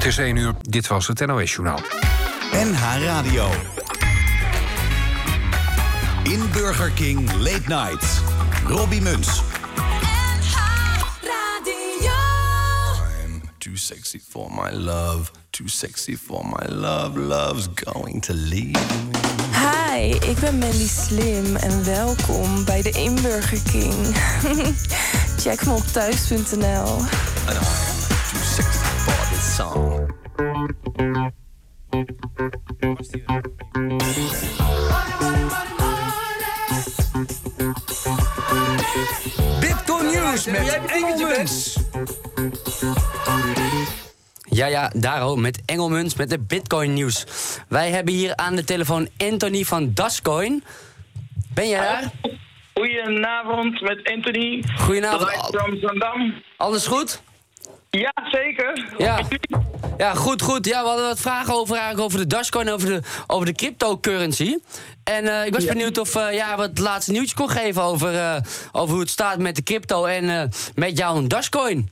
Het is 1 uur, dit was het NOS-journaal. NH Radio. In Burger King Late Night. Robbie Muns. I'm too sexy for my love. Too sexy for my love. Love's going to leave me. Hi, ik ben Mandy Slim en welkom bij de Inburger King. Check me op thuis.nl. And I'm too sexy for this song. Bitcoin News met. Ja, ja, Daro, met Engelmuns, met de Bitcoin nieuws. Wij hebben hier aan de telefoon Anthony van Dascoin. Ben jij daar? Goedenavond met Anthony. Goedenavond. Zandam. Alles goed? Ja, zeker. Ja. Ja, goed, goed. Ja, we hadden wat vragen over, eigenlijk over de Dashcoin, over de, over de cryptocurrency. En eh, ik was benieuwd of uh, ja, wat het laatste nieuwtje kon geven over, uh, over hoe het staat met de crypto en met jouw Dashcoin.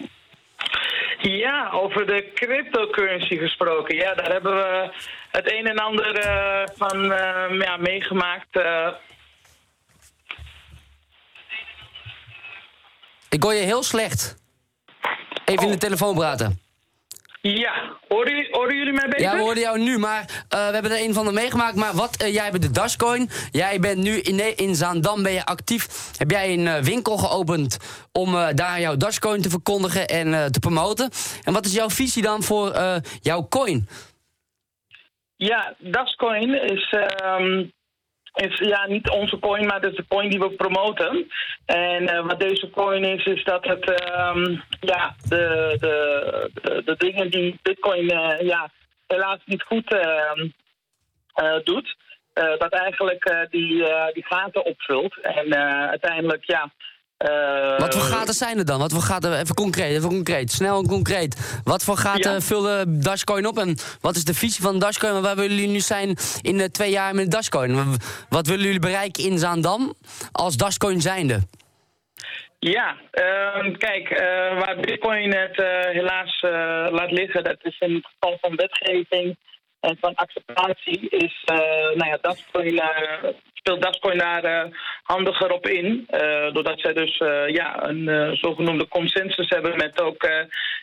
Ja, over de cryptocurrency gesproken. Ja, daar hebben we het een en ander van ja, meegemaakt. Ik hoor je heel slecht. Even in de telefoon praten. Ja, horen, horen jullie mij beter? Ja, we hoorden jou nu, maar uh, we hebben er een van de meegemaakt. Maar wat, uh, jij bent de Dashcoin. Jij bent nu in, in Zaandam ben je actief. Heb jij een uh, winkel geopend om daar jouw Dashcoin te verkondigen en te promoten. En wat is jouw visie dan voor jouw coin? Ja, Dashcoin is... Um is ja, niet onze coin, maar dat is de coin die we promoten. En uh, wat deze coin is, is dat het um, ja, de, de, de, dingen die Bitcoin uh, ja, helaas niet goed uh, doet, dat eigenlijk die, die gaten opvult. En uiteindelijk, ja, uh, wat voor gaten zijn er dan? Wat voor gaten, even concreet, even concreet, snel en concreet. Wat voor gaten ja. vullen Dashcoin op en wat is de visie van Dashcoin? Waar willen jullie nu zijn in de twee jaar met Dashcoin? Wat willen jullie bereiken in Zaandam als Dashcoin zijnde? Ja, uh, kijk, uh, waar Bitcoin het helaas laat liggen, dat is in het geval van wetgeving en van acceptatie, is nou ja, Dashcoin speelt Dascoin daar uh, handiger op in. Uh, doordat zij dus uh, ja, een zogenoemde consensus hebben met ook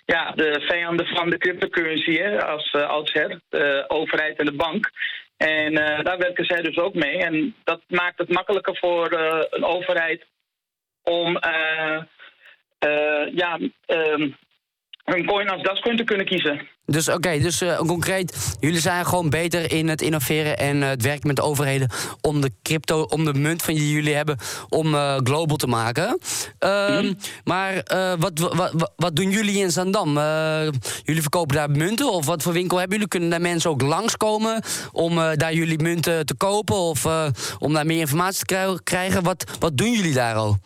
ja, de vijanden van de cryptocurrency hè, als oudsher, de overheid en de bank. En daar werken zij dus ook mee. En dat maakt het makkelijker voor een overheid om ja, um, een coin als Dascoin te kunnen kiezen. Dus oké, okay, dus uh, concreet, jullie zijn gewoon beter in het innoveren en uh, het werken met de overheden om de crypto, om de munt van die jullie hebben, om uh, global te maken. Uh, mm. Maar wat, wat, wat, doen jullie in Zandam? jullie verkopen daar munten of wat voor winkel hebben jullie? Kunnen daar mensen ook langskomen om daar jullie munten te kopen of om daar meer informatie te krijgen? Wat, wat doen jullie daar al?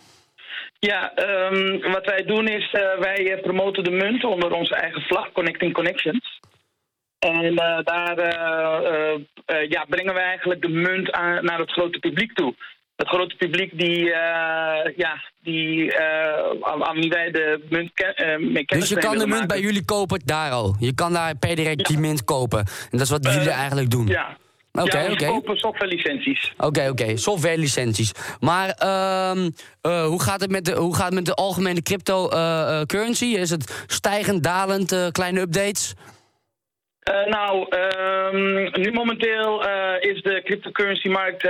Ja, um, wat wij doen is, uh, wij promoten de munt onder onze eigen vlag, Connecting Connections. En uh, daar uh, ja, brengen we eigenlijk de munt aan, naar het grote publiek toe. Het grote publiek die, ja, die, aan, aan wie wij de munt ken, mee kennen. Dus je kan de munt bij jullie kopen daar al? Je kan daar per direct ja. die munt kopen? En dat is wat jullie eigenlijk doen? Ja. Oké, okay, oké. Okay. kopen software-licenties. Oké, okay, oké. Software-licenties. Maar um, uh, hoe, gaat het met de, hoe gaat het met de algemene crypto-currency? Uh, uh, is het stijgend, dalend, uh, kleine updates? Uh, nou, um, nu momenteel uh, is de cryptocurrency-markt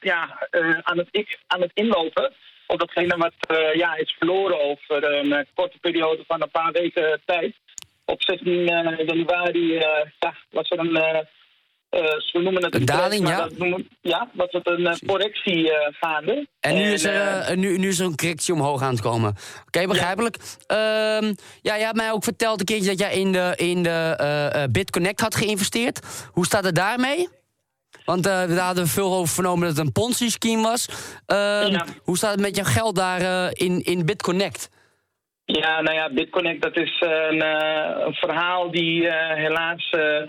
ja, aan, het, aan het inlopen. Op datgene wat ja, is verloren over een korte periode van een paar weken tijd. Op 16 januari ja, was er een uh, we noemen het een daling, ja? Noemen, ja, was het een uh, correctie uh, gaande. En nu, en, is er, nu, nu is er een correctie omhoog aan het komen. Oké, okay, begrijpelijk. Ja. Uh, ja, je hebt mij ook verteld een keertje dat jij in de, in de BitConnect had geïnvesteerd. Hoe staat het daarmee? Want daar hadden we veel over vernomen dat het een Ponzi-scheme was. Ehm, ja. Hoe staat het met jouw geld daar in, in BitConnect? Ja, nou ja, BitConnect dat is een, uh, een verhaal die uh, helaas uh,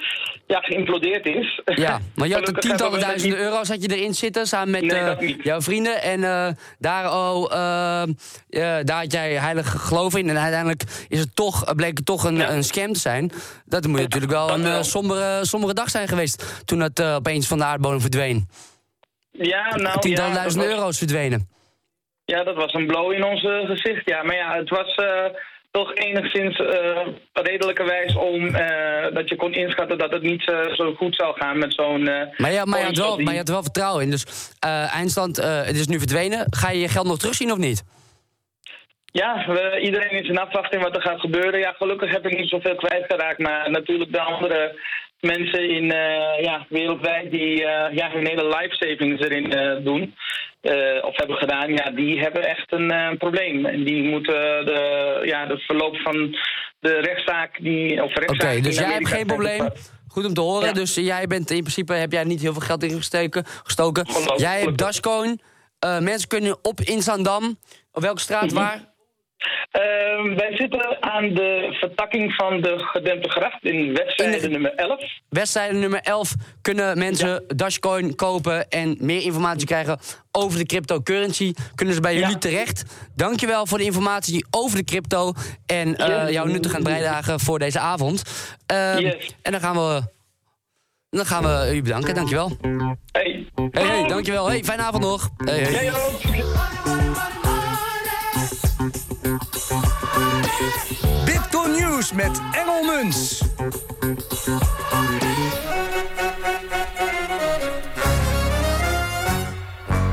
ja, geïmplodeerd is. Ja, maar je had er tientallen duizenden euro's had je erin zitten samen met nee, jouw vrienden. En daar, oh, daar had jij heilig geloof in. En uiteindelijk is het toch, bleek het toch een, ja. een scam te zijn. Dat moet natuurlijk wel een wel. sombere, sombere dag zijn geweest toen het opeens van de aardbodem verdween. Ja, nou Tientallen ja, duizenden euro's verdwenen. Ja, dat was een blow in ons uh, gezicht, ja. Maar ja, het was uh, toch enigszins uh, redelijkerwijs om dat je kon inschatten dat het niet zo goed zou gaan met zo'n... maar, ja, maar, je had wel, maar je had er wel vertrouwen in. Dus eindstand, het is nu verdwenen. Ga je je geld nog terugzien of niet? Ja, we, iedereen is in afwachting wat er gaat gebeuren. Ja, gelukkig heb ik niet zoveel kwijtgeraakt. Maar natuurlijk de andere mensen in, ja, wereldwijd die ja, hun hele life savings erin doen. Uh, of hebben gedaan, ja, die hebben echt een uh, probleem. En die moeten de, ja, de verloop van de rechtszaak... Die, of rechtszaak Oké, okay, dus jij hebt geen probleem. Goed om te horen. Ja. Dus jij bent in principe heb jij niet heel veel geld ingestoken. Gestoken. Jij hebt Dashcoin. Uh, mensen kunnen op Insandam. Op welke straat mm -hmm. waar? Uh, wij zitten aan de vertakking van de gedempte gracht in wedstrijde de... nummer 11. Wedstrijde nummer 11 kunnen mensen ja. Dashcoin kopen en meer informatie krijgen over de cryptocurrency. Kunnen ze bij jullie terecht. Dankjewel voor de informatie over de crypto en uh, yes. jouw nuttige bijdrage voor deze avond. Uh, yes. En dan gaan we dan gaan we u bedanken, dankjewel. Hey. Hey, hey dankjewel. Hey, fijne avond nog. Hey, hey. Bitcoin News met Engel Muns.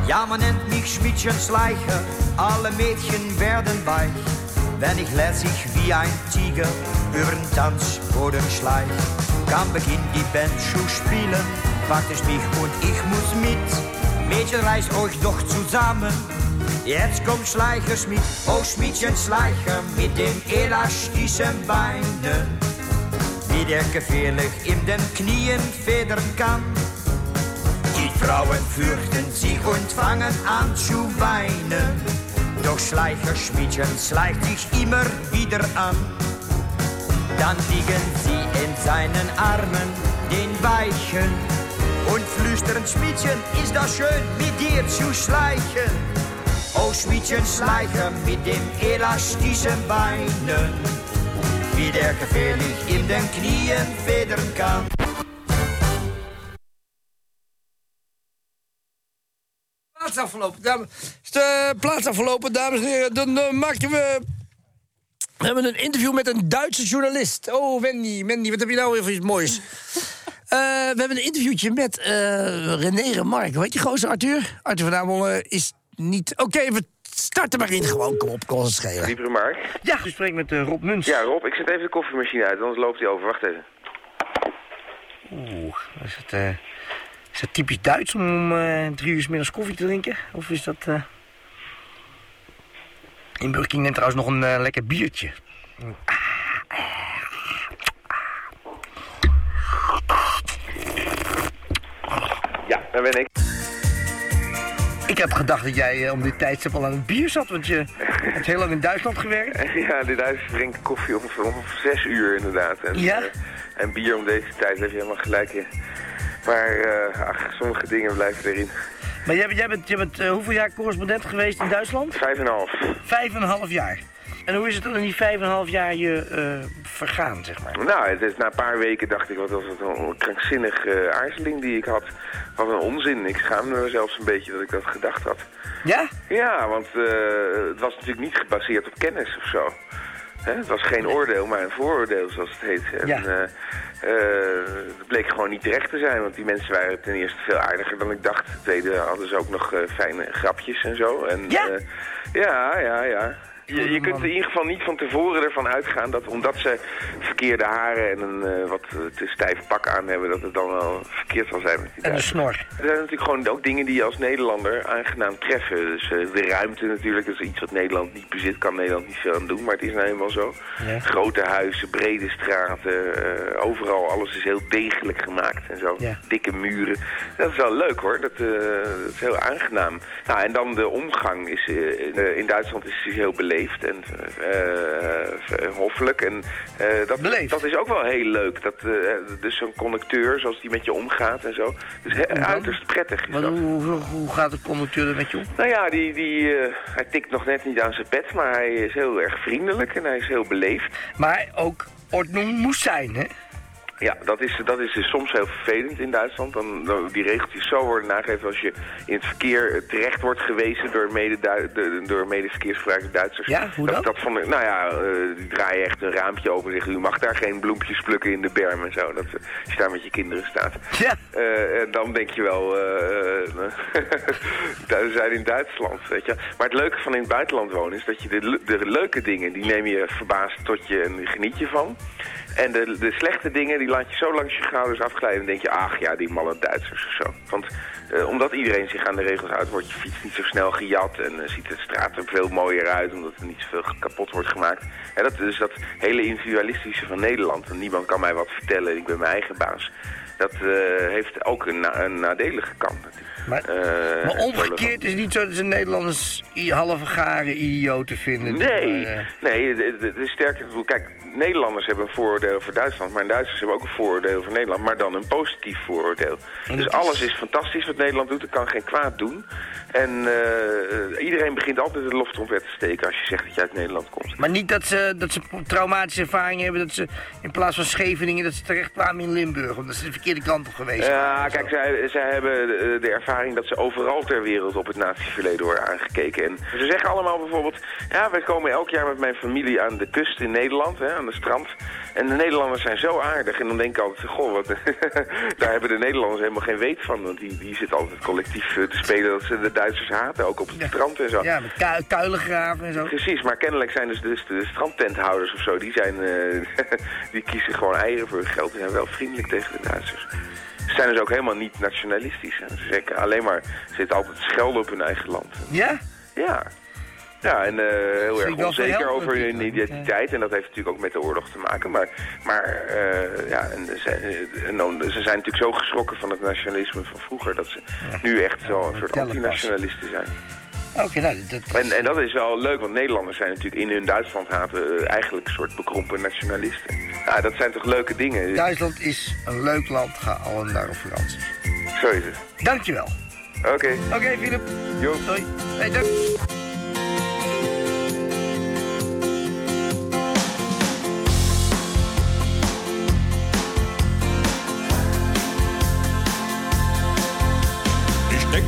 Ja, man nennt mich Schmiedchenschleicher, alle Mädchen werden weich, wenn ich lässig wie ein Tiger über den Tanzboden schleich. Kann beginnt die Band zu spielen, fragt es mich und ich muss mit. Mädchen, reißt euch doch zusammen, Jetzt kommt Schleicherschmied, oh Schmiedchen Schleicher mit den elastischen Beinen, wie der gefährlich in den Knien federn kann. Die Frauen fürchten sich und fangen an zu weinen, doch Schleicherschmiedchen schleicht sich immer wieder an. Dann liegen sie in seinen Armen, den Weichen, und flüstern, Schmiedchen, ist das schön, mit dir zu schleichen. Schmiedchen Schleicher mit dem elastischen Beinen, wie der gefährlich in den Knien federn kann. Plaats afgelopen, dames, is de plaats afgelopen, dames en heren. Dan uh, maken we. We hebben een interview met een Duitse journalist. Oh, Wendy, Wendy, wat heb je nou weer voor iets moois? Uh, we hebben een interviewtje met uh, René Remarque. Weet je, gozer Arthur? Arthur van Amel is niet... Oké, okay, we starten maar in gewoon. Kom op, kon het schelen. Lieve Mark. Ja, u spreekt met uh, Rob Muns. Ja, Rob, ik zet even de koffiemachine uit, anders loopt hij over. Wacht even. Oeh, is het, uh, is het typisch Duits om uh, drie uur 's middags koffie te drinken? Of is dat... In Burger King neemt trouwens nog een lekker biertje. Ja, daar ben ik. Ik heb gedacht dat jij uh, om dit tijdstip al aan het bier zat, want je hebt heel lang in Duitsland gewerkt. Ja, in Duitsland drink ik koffie om, om zes uur inderdaad. En, ja? Uh, en bier om deze tijd, heb je helemaal gelijk in. Maar uh, ach, sommige dingen blijven erin. Maar jij, jij bent, jij bent hoeveel jaar correspondent geweest in Duitsland? Vijf en een half. Vijf en een half jaar. En hoe is het dan in die vijf en een half jaar je uh, vergaan, zeg maar? Nou, het is, na een paar weken dacht ik, wat was het een krankzinnige uh, aarzeling die ik had. Wat een onzin. Ik schaamde me zelfs een beetje dat ik dat gedacht had. Ja? Ja, want uh, het was natuurlijk niet gebaseerd op kennis of zo. Hè? Het was geen oordeel, maar een vooroordeel, zoals het heet. En, ja. het bleek gewoon niet terecht te zijn, want die mensen waren ten eerste veel aardiger dan ik dacht. Ten tweede hadden ze ook nog fijne grapjes en zo. En, ja? ja, ja, ja. Je, je kunt in ieder geval niet van tevoren ervan uitgaan dat omdat ze verkeerde haren en een uh, wat te stijf pak aan hebben, dat het dan wel verkeerd zal zijn met die En een snor. Er zijn natuurlijk gewoon ook dingen die je als Nederlander aangenaam treffen. Dus uh, de ruimte natuurlijk, dat is iets wat Nederland niet bezit, kan Nederland niet veel aan doen, maar het is nou eenmaal zo. Ja. Grote huizen, brede straten, uh, overal, alles is heel degelijk gemaakt en zo. Ja. Dikke muren. Dat is wel leuk hoor, dat, dat is heel aangenaam. Nou, en dan de omgang is, in Duitsland is heel beleefd beleefd en eh, hoffelijk. En eh, dat, dat is ook wel heel leuk. Dat, eh, dus zo'n conducteur, zoals die met je omgaat en zo. Dus he- uiterst prettig Maar hoe, hoe, hoe gaat de conducteur er met je om? Nou ja, die, die, eh, hij tikt nog net niet aan zijn pet, maar hij is heel erg vriendelijk en hij is heel beleefd. Maar ook ordnung moest zijn, hè? Ja, dat is, dat is dus soms heel vervelend in Duitsland. Dan, dan die regeltjes zo worden nagegeven als je in het verkeer eh, terecht wordt gewezen door, mede de, door medeverkeersgebruikers Duitsers. Ja, hoe dat? dat vond ik, nou ja, eh, die draaien echt een raampje open en zeggen, u mag daar geen bloempjes plukken in de berm en zo. Dat, eh, als je daar met je kinderen staat. Ja. En dan denk je wel, eh, we zijn in Duitsland, weet je. Maar het leuke van in het buitenland wonen is dat je de, de leuke dingen, die neem je verbaasd tot je en geniet je van. En de, de slechte dingen, die laat je zo langs je schouders afglijden en denk je, ach ja, die malle Duitsers of zo. Want eh, omdat iedereen zich aan de regels houdt, wordt je fiets niet zo snel gejat en eh, ziet de straat er veel mooier uit, omdat er niet zoveel kapot wordt gemaakt. En dat is dat hele individualistische van Nederland. En niemand kan mij wat vertellen, ik ben mijn eigen baas. Dat eh, heeft ook een, een nadelige kant natuurlijk. Maar, Eh, maar omgekeerd is het niet zo dat ze Nederlanders halve garen idioten vinden. Nee, Maar, eh, nee, het- is sterker. Kijk, Nederlanders hebben een vooroordeel voor Duitsland, maar Duitsers hebben ook een vooroordeel voor Nederland, maar dan een positief vooroordeel. Dus alles is fantastisch wat Nederland doet, het kan geen kwaad doen. En eh, iedereen begint altijd de loftrompet te steken als je zegt dat je uit Nederland komt. maar niet dat ze, dat ze traumatische ervaringen hebben, dat ze in plaats van Scheveningen, dat ze terecht kwamen in Limburg, omdat ze de verkeerde kant op geweest Ja, kijk, zij, zij hebben de, de ervaring dat ze overal ter wereld op het natieverleden worden aangekeken. En ze zeggen allemaal bijvoorbeeld, ja, wij komen elk jaar met mijn familie aan de kust in Nederland, hè, aan de strand. En de Nederlanders zijn zo aardig. En dan denk ik altijd, goh, wat, daar hebben de Nederlanders helemaal geen weet van. Want die, die zitten altijd collectief eh, te spelen dat ze de Duitsers haten, ook op het strand en zo. Ja, met ku en zo. Precies, maar kennelijk zijn dus, dus de strandtenthouders of zo, die, zijn, eh, die kiezen gewoon eieren voor hun geld. Die zijn wel vriendelijk tegen de Duitsers. Ze zijn dus ook helemaal niet nationalistisch. Hè. Ze zeggen alleen maar, ze zitten altijd schelden op hun eigen land. Ja? Ja. Ja, en eh, heel erg onzeker over hun identiteit. En dat heeft natuurlijk ook met de oorlog te maken. Maar, maar eh, ja, en ze, en dan, ze zijn natuurlijk zo geschrokken van het nationalisme van vroeger... dat ze nu echt zo een soort antinationalisten zijn. Oké, nou, dat, En, en dat is wel leuk, want Nederlanders zijn natuurlijk in hun Duitsland haten eh, eigenlijk een soort bekrompen nationalisten. Ja, dat zijn toch leuke dingen? Duitsland is een leuk land, ga allen naar een vakantie. Zo is het. Dankjewel. Oké. Oké, Philip. Jo. Doei. Hey, dank.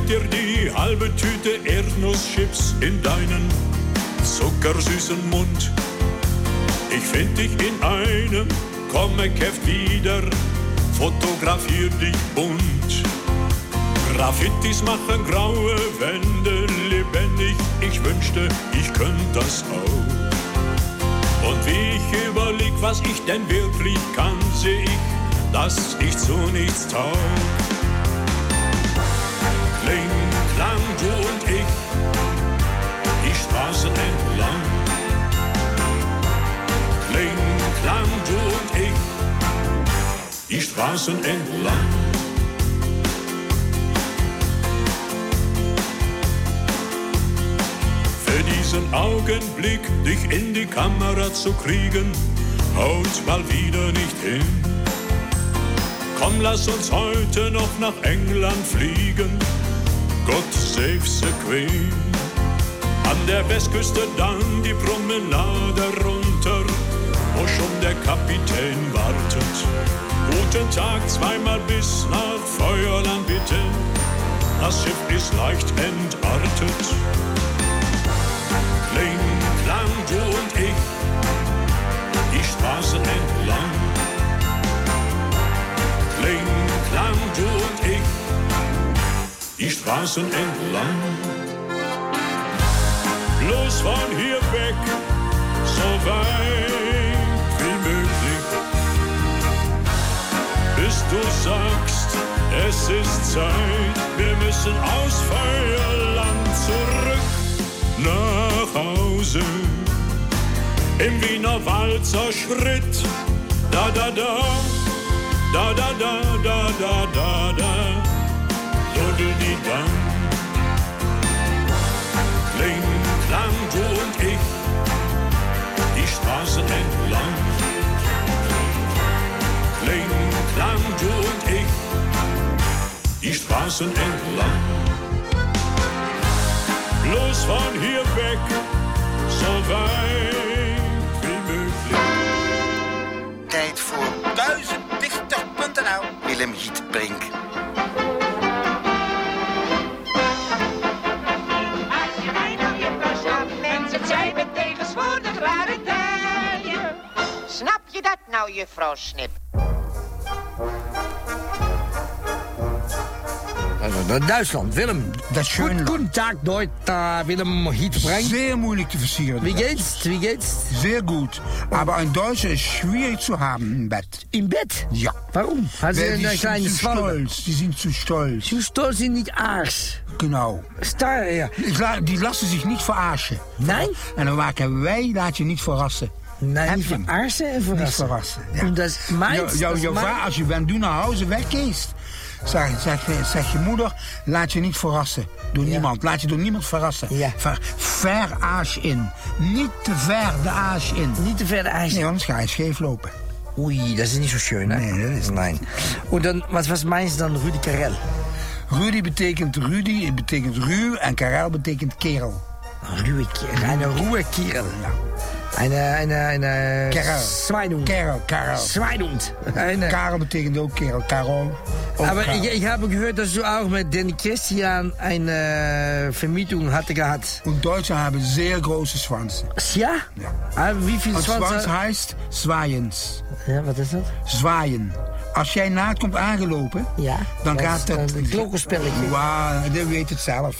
Dir die halbe Tüte Erdnusschips in deinen zuckersüßen Mund. Ich find dich in einem Comic-Heft wieder, fotografier dich bunt. Graffitis machen graue Wände lebendig, ich wünschte, ich könnte das auch. Und wie ich überleg, was ich denn wirklich kann, seh ich, dass ich zu nichts taug. Du und ich, die Straßen entlang. Kling, klang, du und ich, die Straßen entlang. Für diesen Augenblick, dich in die Kamera zu kriegen, haut mal wieder nicht hin. Komm, lass uns heute noch nach England fliegen. God save the Queen. An der Westküste dann die Promenade runter, wo schon der Kapitän wartet. Guten Tag, zweimal bis nach Feuerland bitte. Das Schiff ist leicht entartet. Kling, klang, du und ich, die Straßen entlang. Kling, klang, du und ich, die Straßen entlang. Bloß von hier weg, so weit wie möglich, bis du sagst, es ist Zeit, wir müssen aus Feuerland zurück nach Hause. Im Wiener Walzer Schritt, da da da, da da da da da da da, die dann. Kling, klang, du und ich, Straßen entlang. Kling, klang, du und ich, die Straßen entlang. Bloß von hier weg, so weit wie möglich. Tijd voor 1080.nl. Willem Gietbrink. Snap je dat nou, juffrouw Snip? Also, Duitsland, Willem. Das schöne Gut, guten Tag, Deuter Willem Hietbrink. Sehr moeilijk te versieren. Wie geht's? Wie geht's? Sehr gut. Aber ein Deutscher ist schwierig zu haben im Bett. Im Bett? Ja. Warum? Sie Weil eine kleine stolz. Die sind zu stolz. Zu stolz sind nicht Arsch. Genau. Star, ja. Die lassen zich niet verarschen. Nein? En dan maken wij, laat je niet verrassen. Niet hem? verarsen en Niet verrassen. verrassen. Ja. Und das meins, Jou- jou- va- als je bent doen naar huis weggeest. Zeg, zeg, zeg je moeder, laat je niet verrassen door niemand. Laat je door niemand verrassen. Ja. Ver, ver aas in. Niet te ver de aas in. Niet te ver de ijs. Nee, anders ga je scheef lopen. Oei, dat is niet zo schön, hè? Nee, dat is Nein. Und dann, was, was meins dan Rudi Karel? Rudy betekent Rudy, het betekent ruw en Karel betekent kerel. Ruhe Kerel. Eine Ruhe Kerel. Eine, eine, eine... Kerel. Schweinhund. Kerel, Karel. Schweinhund. Eine... Karel betekent ook kerel, Karel. Ook Aber Karel. ich, ich habe gehört, dass du auch mit Danny Christian eine Vermietung hatte gehabt. Und Deutsche haben sehr große Schwanzen. Ja? Ah, wie viel Een Schwanz? Schwanz heißt zwaaiens. Ja, wat is dat? Zwaaien. Als jij naakt komt aangelopen, Ja. dan dat gaat het... Een klokkenspelletje. Wauw, dat weet het zelf.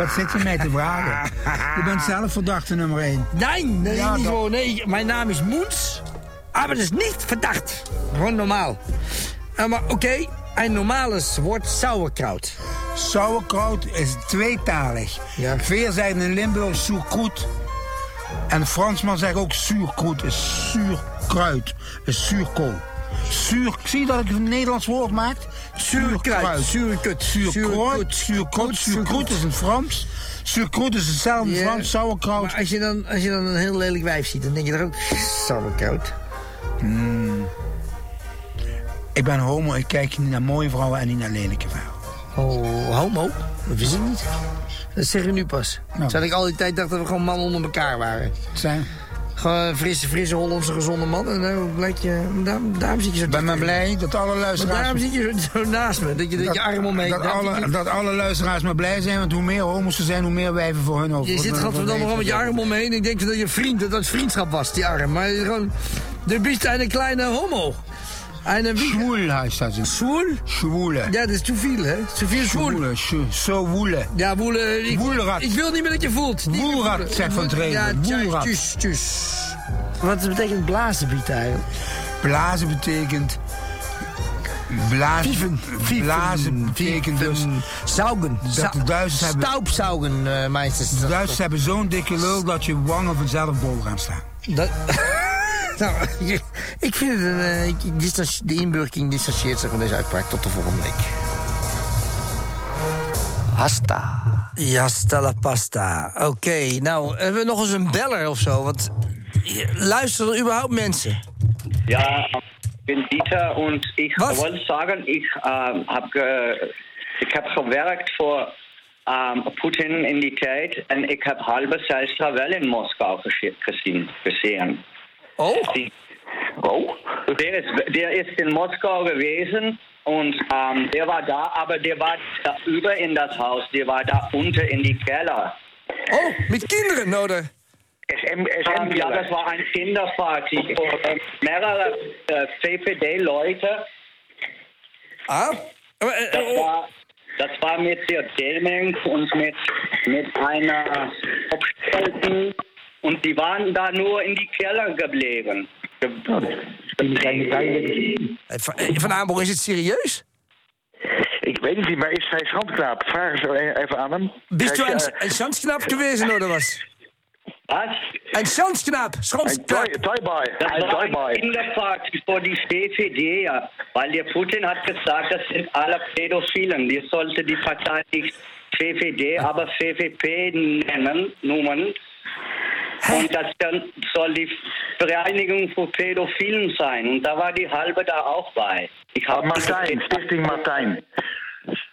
Wat zit je mij te vragen? Je bent zelf verdachte nummer 1. Nee, nee, Ja, niet dat- zo. Nee, mijn naam is Moens. Maar dat is niet verdacht. Gewoon normaal. Maar oké, een normales woord sauerkraut. Sauerkraut is tweetalig. Ja. Veel zeggen in Limburg zoerkroet. En Fransman zegt ook zuurkroet, is zuurkruid, is zuurkool. Zuur, zie je dat ik een Nederlands woord maak? Zuurkruid, zuurkut, zuurkruid, zuurkroet, zuurkroet is in Frans. Zuurkroet is hetzelfde Ja, Frans, sauerkraut. Maar als je, dan, als je dan een heel lelijk wijf ziet, dan denk je er ook sauerkraut. Ik ben homo, ik kijk niet naar mooie vrouwen en niet naar lelijke vrouwen. Oh, homo? Dat wist ik niet. Dat zeg je nu pas. Nou. Ik al die tijd dacht dat we gewoon mannen onder elkaar waren. Het zijn, een frisse, frisse Hollandse gezonde man. En dan blijkt je... Daarom, daarom zit je zo... ik ben maar blij dat alle Maar luisteraars... daarom zit je zo, zo naast me. Dat je, dat, je arm omheen... dat, daarom alle, je- dat alle luisteraars maar blij zijn, want hoe meer homo's er zijn, hoe meer wijven voor hun over. Je zit gadverdamme gewoon met je arm omheen. Ik denk dat je vriend, dat het vriendschap was, die arm. Maar gewoon, du bist een kleine homo. Een wie? Schwul heißt das. in- Schwul? Schwule. Ja, dat is te veel, hè? Te veel schwul. Schwule. sch- Zo woele. Ja, woele. Ik, Woelrad. ik wil niet meer dat je voelt. Voelen. zegt Van Treden. Ja, tjus, Woelrad. tjus, tjus. Wat betekent blazenbiet eigenlijk? Blazen betekent... Blazen, Vieven. Vieven. blazen betekent dus... Saugen. Dat de Duitsers hebben, Staubsaugen, uh, meesters. de Duitsers hebben zo'n dikke lul dat je wangen vanzelf boven gaan staan. Dat... nou, ik vind het een... eh, ik- ik de inburgering distancieert zich van deze uitspraak. Tot de volgende week. Hasta. Ja, stella pasta. Oké, nou, hebben we nog eens een beller of zo? Want eh, luisteren er überhaupt mensen? Ja, ich bin Dieter sagen, ich ähm, habe ge ich hab gewerkt für ähm, Putin in die Zeit und ich habe halbe Selstra Welle in Moskau gesche- gesehen. Oh? Die, oh? Der, ist, der ist in Moskau gewesen und ähm, der war da, aber der war da über in das Haus, der war da unten in die Keller. Oh, met kinderen, oder? SM, ähm, ja, das war ein Kinderparty. äh, mehrere äh, CPD-Leute. Ah? Aber, äh, Das oh, war, das war mit der Deming und mit, mit einer Obstelten. Und die waren da nur in die Keller geblieben. eh, Van, Aanbroek, is het serieus? Ik weet het niet, maar is hij schandknaap? Vraag eens even aan hem. Bist du Kijk, ein, eh, ein gewesen, oder was? Was? Ein Schanzknapp, Ein Schanzknapp. Toy- Toyboy. Ein Toyboy. Kinderparty für die CPD, ja. Weil der Putin hat gesagt, das sind alle Pädophilen. Die sollte die Partei nicht CPD, aber CVP nennen, Nummern. Und das dann soll die Vereinigung für Pädophilen sein. Und da war die halbe da auch bei. Ich hab Martijn, Stichting Martijn.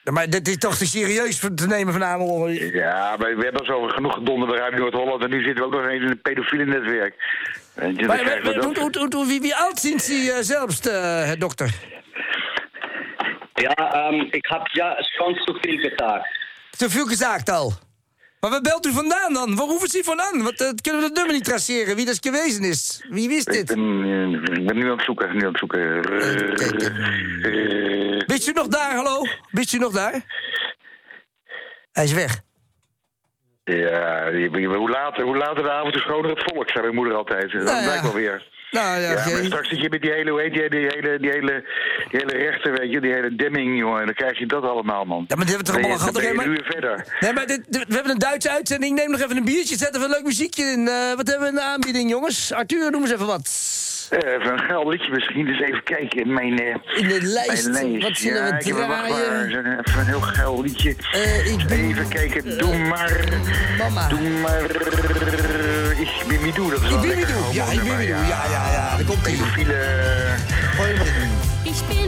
Ja, Maar dit is toch te serieus voor- te nemen van Amerol? Ja, maar we hebben zo genoeg gedonder bij Radio Noord-Holland en nu zitten we ook nog eens in een pedofiele netwerk. Dat. wie, oud Sie äh, selbst, äh, Herr Doktor? Ja, ähm, ich habe ja schon zu viel gesagt. Te veel gezegd al. Maar waar belt u vandaan dan? Waar roepen ze vandaan? Want uh, kunnen we dat nummer niet traceren, wie dat geweest is? Wie wist Ik dit? ben, eh, ik ben nu aan het zoeken, nu aan het zoeken. Eh, Bent u nog daar, hallo? Bent u nog daar? Hij is weg. Ja, hoe later, hoe later de avond, hoe schoner het volk, zei mijn moeder altijd. Dat Nou ja. blijkt wel weer. Nou ja, Ja, maar straks zit je met die hele, hoe heet die, die hele, die hele, die hele rechter, weet je, die hele demming, jongen. En dan krijg je dat allemaal, man. Ja, maar dit hebben we toch allemaal gehad, dan ben uur verder. Nee, maar dit, we hebben een Duitse uitzending. Neem nog even een biertje, zet even een leuk muziekje in. Eh, wat hebben we in de aanbieding, jongens? Arthur, noem eens even wat. Eh, Even een geil liedje misschien, dus even kijken in mijn, eh, In de lijst, mijn lijst. wat zullen we ja, ik heb draaien? Even een heel geil liedje. even kijken, doe maar. Mama. Doe maar. Ik ben dat is wel ben lekker. Midou, ja, ik Midou, ja, ja, ja, komt-ie. Pedofiele... Ich bin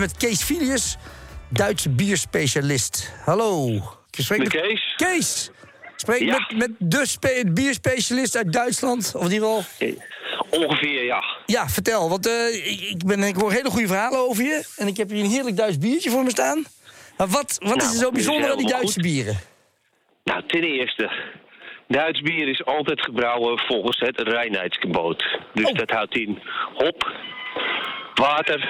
even met Kees Filius, Duitse bierspecialist. Hallo. Ik spreek Met Kees? Kees! Spreek Ja. met, met de spe- bierspecialist uit Duitsland, of in ieder geval... Ongeveer, ja. Ja, vertel, want eh, ik, ben, ik hoor hele goede verhalen over je. En ik heb hier een heerlijk Duits biertje voor me staan. Maar wat, wat is er zo Nou, bijzonder aan die Duitse goed. bieren? Nou, ten eerste. Duits bier is altijd gebrouwen volgens het reinheidsgebod. Dus Oh. dat houdt in hop, water,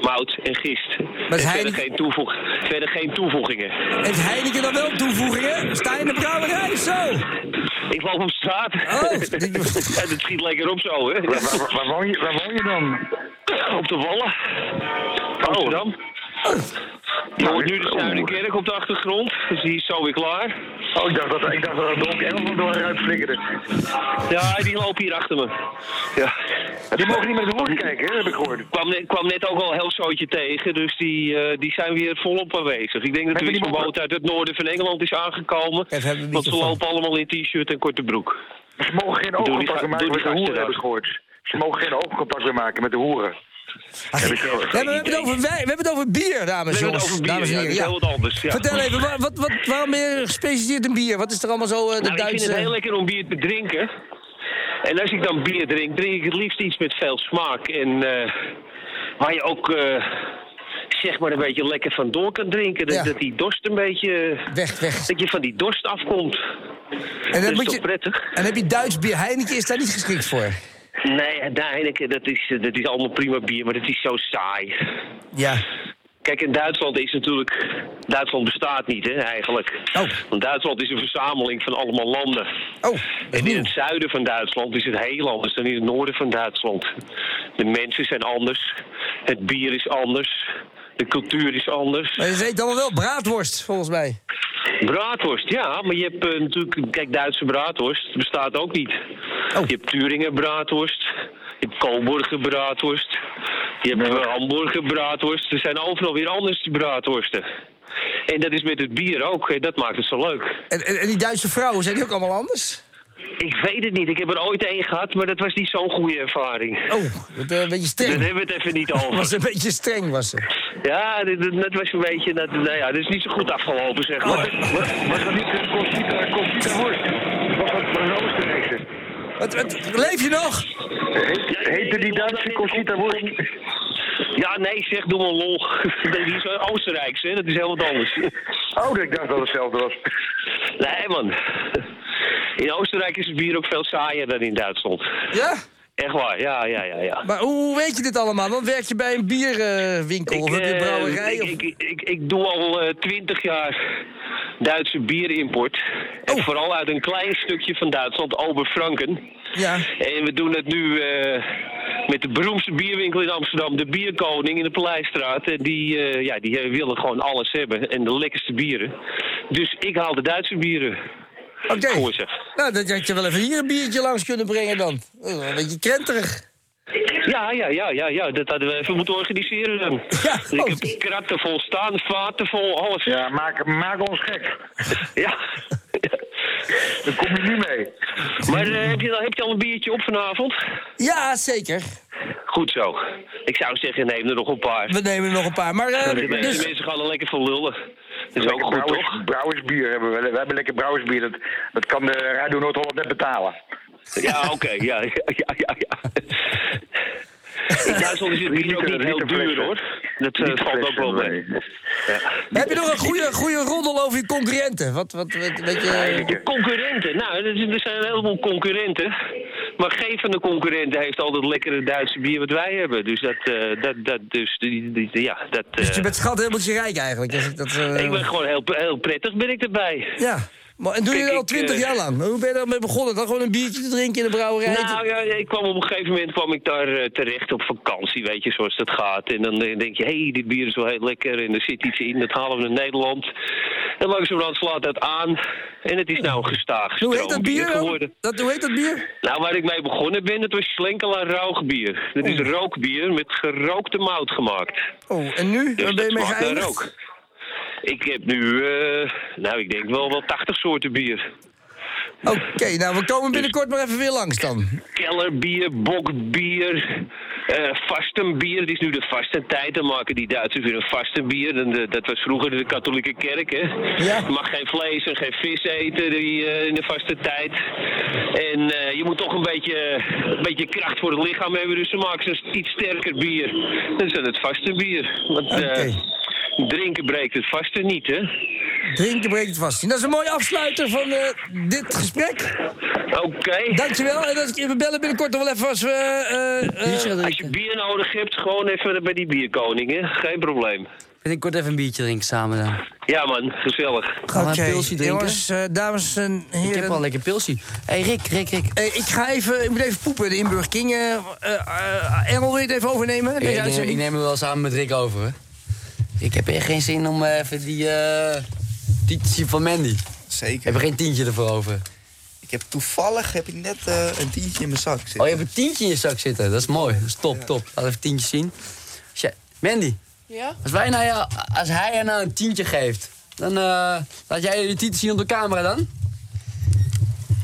mout en gist. is en verder geen, toevoeg, verder geen toevoegingen. Heeft Heineken dan wel toevoegingen? Sta je in de brouwerij? Zo! Ik loop op straat. Oh. ja, dat schiet lekker op zo, hè? Waar, waar, waar woon je, waar woon je dan? Op de Wallen. Amsterdam. Je hoort nu de Zuiderkerk op de achtergrond, dus die is zo weer klaar. Oh, ik dacht dat, ik dacht dat het donk Engel door eruit flikkerde. Ja, die lopen hier achter me. Ja. Die mogen niet met de horen kijken, hè, heb ik gehoord. Ik kwam net, kwam net ook al heel zootje tegen, dus die, eh, die zijn weer volop aanwezig. Ik denk dat er iets van boot uit het noorden van Engeland is aangekomen. We Want ze lopen allemaal in t-shirt en korte broek. Ze mogen geen oogcontact maken met de hoeren, heb ik gehoord. Ze mogen geen oogcontact meer maken met de hoeren. Heb ik gehoord. We hebben, het over, wij- we hebben het over bier, dames jongens. over bier, dames en heren. dat is heel wat anders, ja. Vertel even, wa- wat, wat, waarom ben je gespecialiseerd in bier? Wat is er allemaal zo eh, de Nou, ik vind Duitse... het heel lekker om bier te drinken. En als ik dan bier drink, drink ik het liefst iets met veel smaak. En eh, waar je ook, eh, zeg maar, een beetje lekker van door kan drinken. Dat, Ja. dat die dorst een beetje... Weg, weg. Dat je van die dorst afkomt. En dat is toch je, prettig? en heb je Duits bier. Heineken is daar niet geschikt voor. Nee, de Heineken, dat is, eh, dat is allemaal prima bier, maar dat is zo saai. Ja. Kijk, in Duitsland is natuurlijk... Duitsland bestaat niet, hè, eigenlijk. Oh. Want Duitsland is een verzameling van allemaal landen. Oh, En in het zuiden van Duitsland is het heel anders dan in het noorden van Duitsland. De mensen zijn anders. Het bier is anders. De cultuur is anders. Maar je eet allemaal wel braadworst, volgens mij. Braadworst, ja, maar je hebt eh, natuurlijk... Kijk, Duitse braadworst bestaat ook niet. Oh. Je hebt Thüringer braadworst. Je hebt Coburger braadworst. Je hebt eh, Hamburger braadworst. Er zijn overal weer anders die braadworsten. En dat is met het bier ook. hè, Dat maakt het zo leuk. En, en, en die Duitse vrouwen, zijn die ook allemaal anders? Ik weet het niet. Ik heb er ooit één gehad, maar dat was niet zo'n goede ervaring. Oh, dat, eh, een beetje Daar streng. hebben we het even niet over. was een beetje streng, was ze. Ja, dat was een beetje... Dat, nou ja, dat is niet zo goed afgelopen, zeg maar. Was dat niet een Conchita, Conchita worst? Was dat een Oostenrijkse? Wat, wat, leef je nog? Heet, heette die Duitse Conchita worst? Ja, nee, zeg, doe maar lol. Die is Oostenrijks, hè? Dat is heel wat anders. Oh, ik dacht dat het hetzelfde was. Nee, man. In Oostenrijk is het bier ook veel saaier dan in Duitsland. Ja? Echt waar, ja, ja, ja, ja. Maar hoe, weet je dit allemaal? Dan werk je bij een bierwinkel of een eh, brouwerij? ik, of- ik, ik, ik doe al twintig jaar Duitse bierimport. Oh. En vooral uit een klein stukje van Duitsland, Oberfranken. Ja. En we doen het nu eh, met de beroemdste bierwinkel in Amsterdam, de Bierkoning in de Paleisstraat. En die, eh, ja, die eh, willen gewoon alles hebben en de lekkerste bieren. Dus ik haal de Duitse bieren Oké. Nou, dat had je wel even hier een biertje langs kunnen brengen dan. Oh, Een beetje krenterig. Ja, ja, ja, ja, ja, dat hadden we even moeten organiseren dan. Ja, Dus ik heb kratten vol staan, vaten vol, alles. Ja, maak, maak ons gek. Ja. Dan kom je nu mee. Maar eh, heb, je, heb je al een biertje op vanavond? Ja, zeker. Goed zo. Ik zou zeggen, neem er nog een paar. We nemen er nog een paar. Maar eh, de mensen, dus, mensen gaan er lekker van lullen. Dat is ook goed, brouwers, toch? brouwersbier hebben we. We hebben lekker brouwersbier. Dat, dat kan de Radio Noord-Holland net betalen. Ja, oké, ja, ja, ja, ja, ja. In Duitsland is het bier ook niet heel duur, hoor. Dat eh, valt ook wel mee. Ja. heb je nog een goede, goede roddel over je concurrenten? Wat, wat, wat weet je... Concurrenten, nou, er zijn- er een heleboel concurrenten. Maar geen van de concurrenten heeft al dat lekkere Duitse bier wat wij hebben. Dus dat, eh, dat, dat, dus, die, die- ja, dat... Dus je eh, bent schat helemaal rijk eigenlijk. Dat, eh, ik ben gewoon heel, heel prettig, ben ik erbij. Ja. Maar, en doe je dat al twintig eh, jaar lang? Hoe ben je daarmee begonnen? Dan gewoon een biertje te drinken in de brouwerij? Nou ja, ik kwam op een gegeven moment kwam ik daar eh, terecht op vakantie, weet je, zoals dat gaat. En dan eh, denk je, hé, hey, dit bier is wel heel lekker en er zit iets in, dat halen we naar Nederland. En langzamerhand slaat dat aan en het is nou een gestaag hoe heet dat bier geworden. Dat, hoe heet dat bier? Nou, waar ik mee begonnen ben, dat was Slenkelaar Rauchbier. Dat is rookbier met gerookte mout gemaakt. Oh, en nu? Dus ben je mee geëindigd? rook. Ik heb nu, eh, nou, ik denk wel wel 80 soorten bier. Oké, nou we komen binnenkort maar even weer langs dan. Kellerbier, bokbier, eh vastenbier. Het is nu de vastentijd. Dan maken die Duitsers weer een vastenbier. En de- dat was vroeger de katholieke kerk, hè. Ja. Je mag geen vlees en geen vis eten die, eh, in de vastentijd. En eh, je moet toch een beetje, een beetje kracht voor het lichaam hebben. Dus ze maken ze iets sterker bier. Dat is dan het vastenbier. Want eh, drinken breekt het vasten niet, hè. Drinken breekt het vast. Dat is een mooie afsluiter van eh, dit gesprek. Oké. Dankjewel. En als ik, we bellen binnenkort nog wel even als we... eh, eh, Als je bier nodig hebt, gewoon even bij die bierkoning, hè? Geen probleem. Binnenkort even een biertje drinken samen dan. Ja man, gezellig. Gaan we Oké, een pilsje drinken? jongens, dames en heren. Ik heb al een lekker pilsje. Hé hey Rick, Rick, Rick. Eh, ik ga even, ik moet even poepen, de Inburg King. Engel, wil je het even overnemen? Ik, neem, ik neem hem wel samen met Rick over. Hè. Ik heb echt geen zin om eh, even die tientje van Mandy. Zeker. Ik heb er geen tientje ervoor over. Ik heb toevallig heb ik net eh, een tientje in mijn zak zitten. Oh, je hebt een tientje in je zak zitten. Dat is mooi. Dat is top, top. Laat even tientjes zien. Mandy, Ja? als, wij nou ja, als hij je nou een tientje geeft, dan eh, laat jij je tientje zien op de camera dan?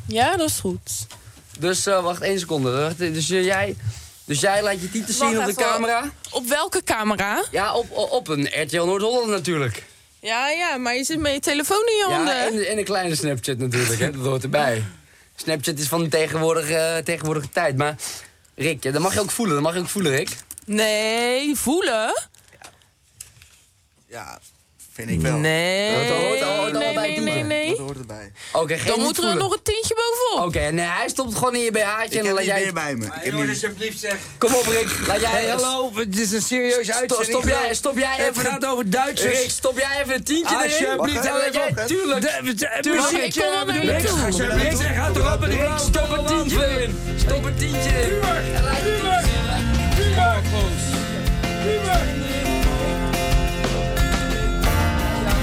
Ja, dat is goed. Dus eh, wacht één seconde. Wacht, Dus, jij, dus jij laat je tientjes zien op de camera? Op welke camera? Ja, op, op een RTL Noord-Holland natuurlijk. Ja, ja, maar je zit met je telefoon in je handen. Ja, en, en een kleine Snapchat natuurlijk, hè. dat hoort erbij. Snapchat is van de tegenwoordige, tegenwoordige tijd. Maar Rick, ja, dat mag je ook voelen, dat mag je ook voelen, Rick. Nee, voelen? Ja, vind ik wel. Nee, Dat hoort- dat hoort nee, nee, nee, nee. Dat hoort erbij. Oké, geen Dan moet er voelen. nog een Oké, nee, hij stopt het gewoon in je BH'tje Ik en dan heb niet jij... meer bij me. Ik niet... alsjeblieft zeg. Kom op, Rick. Laat jij... Hey, hallo, het is een serieuze Stop, uitzending. stop jij, stop jij Het even... gaat over Duitsers. Rick, stop jij even een tientje erin? Alsjeblieft, laat jij... Tuurlijk. De- Tuurlijk. Ik kom eh, je Rick, toe. Alsjeblieft, zeg, gaat erop die Rick, stop een tientje erin. Stop een tientje erin. En laat je tientje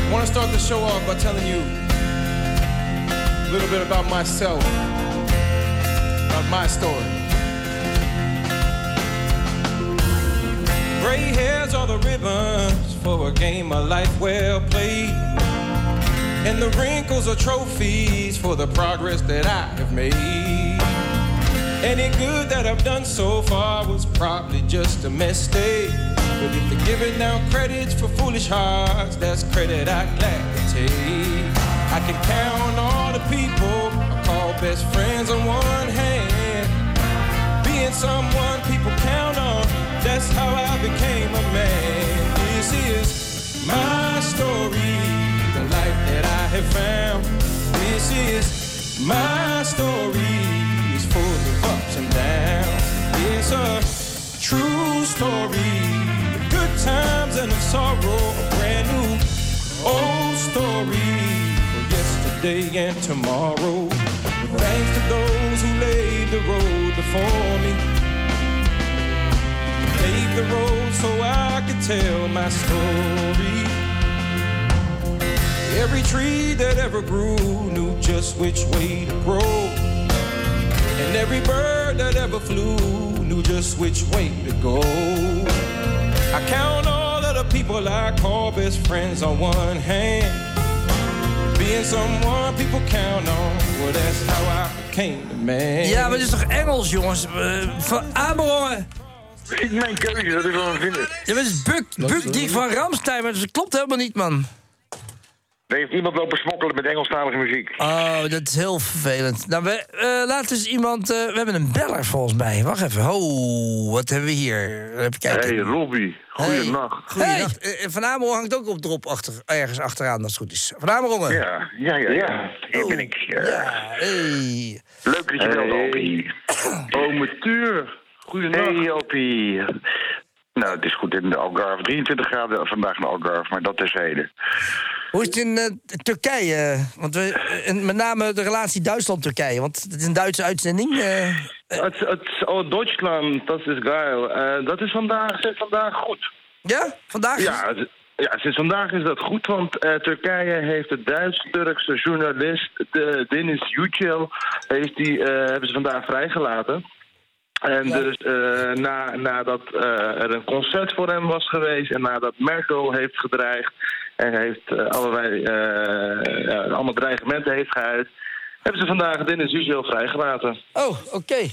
I want to start the show off by telling you a little bit about myself, about my story. Gray hairs are the ribbons for a game of life well played. And the wrinkles are trophies for the progress that I have made. Any good that I've done so far was probably just a mistake. But if they're giving out credits for foolish hearts, that's credit I gladly take. I can count all the people I call best friends on one hand. Being someone people count on, that's how I became a man. This is my story, the life that I have found. This is my story, it's full of ups and downs. It's a true story, the good times and the sorrow, a brand new old story yesterday and tomorrow. Thanks to those who laid the road before me. Paved the road so I could tell my story. Every tree that ever grew knew just which way to grow. And every bird that ever flew knew just which way to go. I count all of the people I call best friends on one hand. Being someone people count on, well, that's how I became the man. Ja, maar het is toch Engels, jongens? Eh, van Amerongen. Niet mijn keuze, dat is wel een vinden. Ja, maar het is Buck, Buck die van Ramstein, maar dat klopt helemaal niet, man. Er heeft iemand lopen smokkelen met Engelstalige muziek. Oh, dat is heel vervelend. Nou, we, eh, laten eens iemand... eh, we hebben een beller volgens mij. Wacht even. Oh, wat hebben we hier? Even kijken. Hey, Robbie. Goeienacht. Hey, eh, Van Amerongen hangt ook op drop achter, ergens achteraan, als het goed is. Van Amerongen. Ja, ja, ja. ja. Hier ben ik. Ja. Hey. Leuk dat je belt, Opie. Ome Tuur. Goedenacht. Hey, Opie. Nou, het is goed in de Algarve. 23 graden vandaag in de Algarve, maar dat terzijde. Hoe is het in eh, Turkije? Want we, eh, en met name de relatie Duitsland-Turkije. Want het is een Duitse uitzending. eh. Het, het, oh, Duitsland, dat is geil. Eh, dat is vandaag, vandaag goed. Ja? Vandaag? Ja, het- ja, sinds vandaag is dat goed, want eh, Turkije heeft de Duits-Turkse journalist de, Deniz Yücel, heeft die, eh, hebben ze vandaag vrijgelaten. En dus eh, na, nadat eh, er een concert voor hem was geweest en nadat Merkel heeft gedreigd en heeft eh, allerlei allemaal dreigementen heeft geuit, hebben ze vandaag Dennis Yücel vrijgelaten. Oh, oké.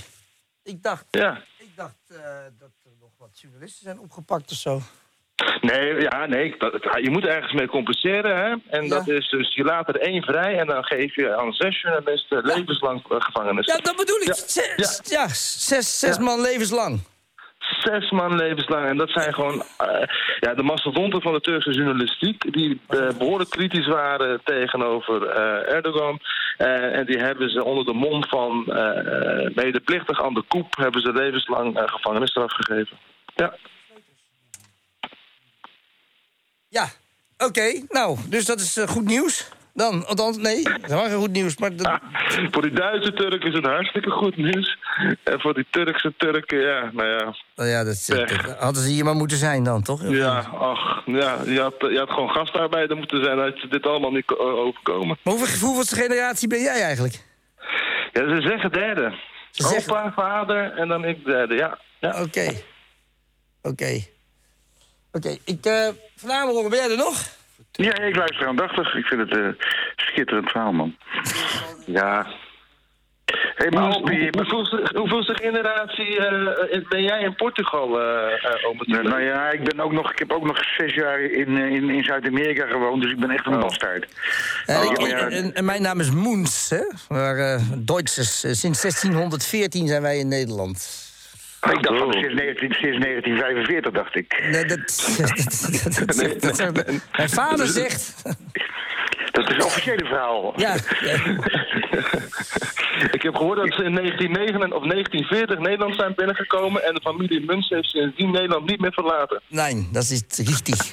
Ik dacht, Ja. ik dacht dat er nog wat journalisten zijn opgepakt of zo. Nee, ja, nee dat, je moet ergens mee compenseren. Hè? En dat is dus, je laat er één vrij en dan geef je aan zes journalisten levenslang eh, gevangenis. Ja, dat bedoel ik. Zes, ja. zes, zes man levenslang. zes man levenslang. En dat zijn gewoon eh, ja, de mastodonten van de Turkse journalistiek... die eh, behoorlijk kritisch waren tegenover Erdogan. En die hebben ze onder de mond van medeplichtig aan de koep... hebben ze levenslang gevangenisstraf gegeven. Ja. Ja, oké. Nou, dus dat is eh, goed nieuws. Dan, althans, nee, dat wel geen goed nieuws. Maar dat... Voor die Duitse Turken is het hartstikke goed nieuws. En voor die Turkse Turken, ja, nou ja. Nou ja, dat, dat hadden ze hier maar moeten zijn dan, toch? Ja, ach, ja, je had, je had gewoon gastarbeider moeten zijn... je dit allemaal niet ko- overkomen. Maar hoeveel, hoeveelste generatie ben jij eigenlijk? Ja, ze zeggen derde. Opa, vader en dan ik derde, ja. ja. Oké. Oké. Oké, ik... eh vanavond, ben jij er nog? Ja, ik luister aandachtig. Ik vind het een schitterend verhaal, man. Ja. Hey, maar Alpie, hoeveelste, hoeveelste generatie eh, ben jij in Portugal, eh eh, oom? Nou, nou ja, ik, ben ook nog, ik heb ook nog zes jaar in, eh, in, in Zuid-Amerika gewoond, dus ik ben echt een bastaard. Eh, Oh, ik- maar ja, en, en mijn naam is Moens, hè? Maar, eh, Duitsers. Eh, sinds 1614 zijn wij in Nederland. Ik dacht van sinds, 19, sinds 1945, dacht ik. Nee, dat, dat, dat, dat mijn vader zegt... Dat is het officiële verhaal. Ja. Ik heb gehoord dat ze in 1909 of 1940 Nederland zijn binnengekomen... en de familie Muns heeft sindsdien Nederland niet meer verlaten. Nee, dat is richtig.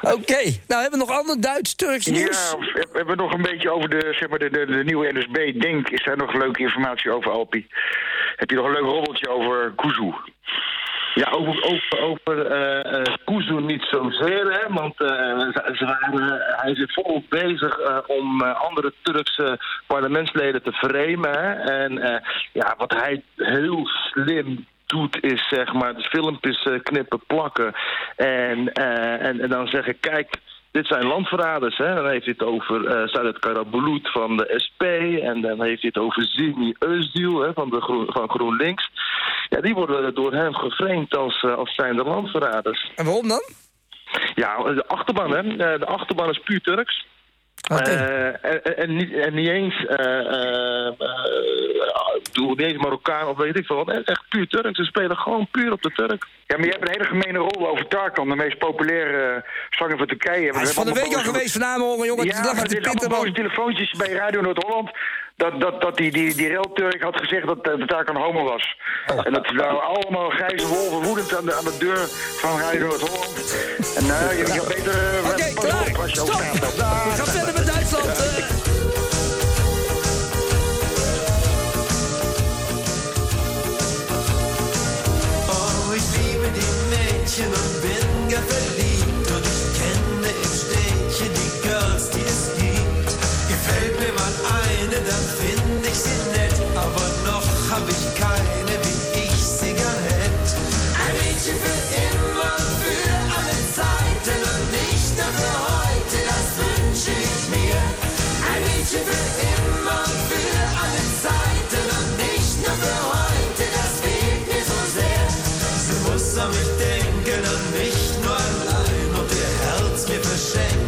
Oké, nou hebben we nog ander Duits-Turks nieuws? Ja, we we hebben nog een beetje over de, zeg maar, de, de, de nieuwe NSB. Denk, is daar nog leuke informatie over, Alpi? Heb je nog een leuk robbeltje over Kuzu? Ja, over, over, over eh, Kuzu niet zozeer, hè, want eh, ze, waren, hij zit volop bezig eh, om andere Turkse parlementsleden te framen. Hè, en ja, wat hij heel slim doet is zeg maar de filmpjes knippen, plakken en, en, en dan zeggen, kijk... Dit zijn landverraders. Hè? Dan heeft hij het over eh Sadat Karabulut van de SP. En dan heeft hij het over Zini Özdil hè, van, de Groen, van GroenLinks. Ja, die worden door hem geframed als, eh, als zijnde landverraders. En waarom dan? Ja, de achterban, hè. Eh, De achterban is puur Turks. Eh, en, en- en niet, en niet eens, bedoel, niet eens Marokkaan of weet ik veel wat. Echt puur Turks. Ze spelen gewoon puur op de Turk. Ja, maar je hebt een hele gemene rol over Tarkan, de meest populaire eh, zanger van Turkije. Hij is van de week al geweest vanavond, jongen. Ja, het de pitten, allemaal telefoontjes bij Radio Noord-Holland. Dat, dat, dat die, die, die Turk had gezegd dat, eh, dat Tarkan homo was. En dat ze daar allemaal grijze wolven woedend aan de, aan de deur van Radio Noord-Holland. En nou, je, je had beter... eh, Oké, pas klaar. op als je Stop. We gaan verder met Duitsland. Mädchen ashamed.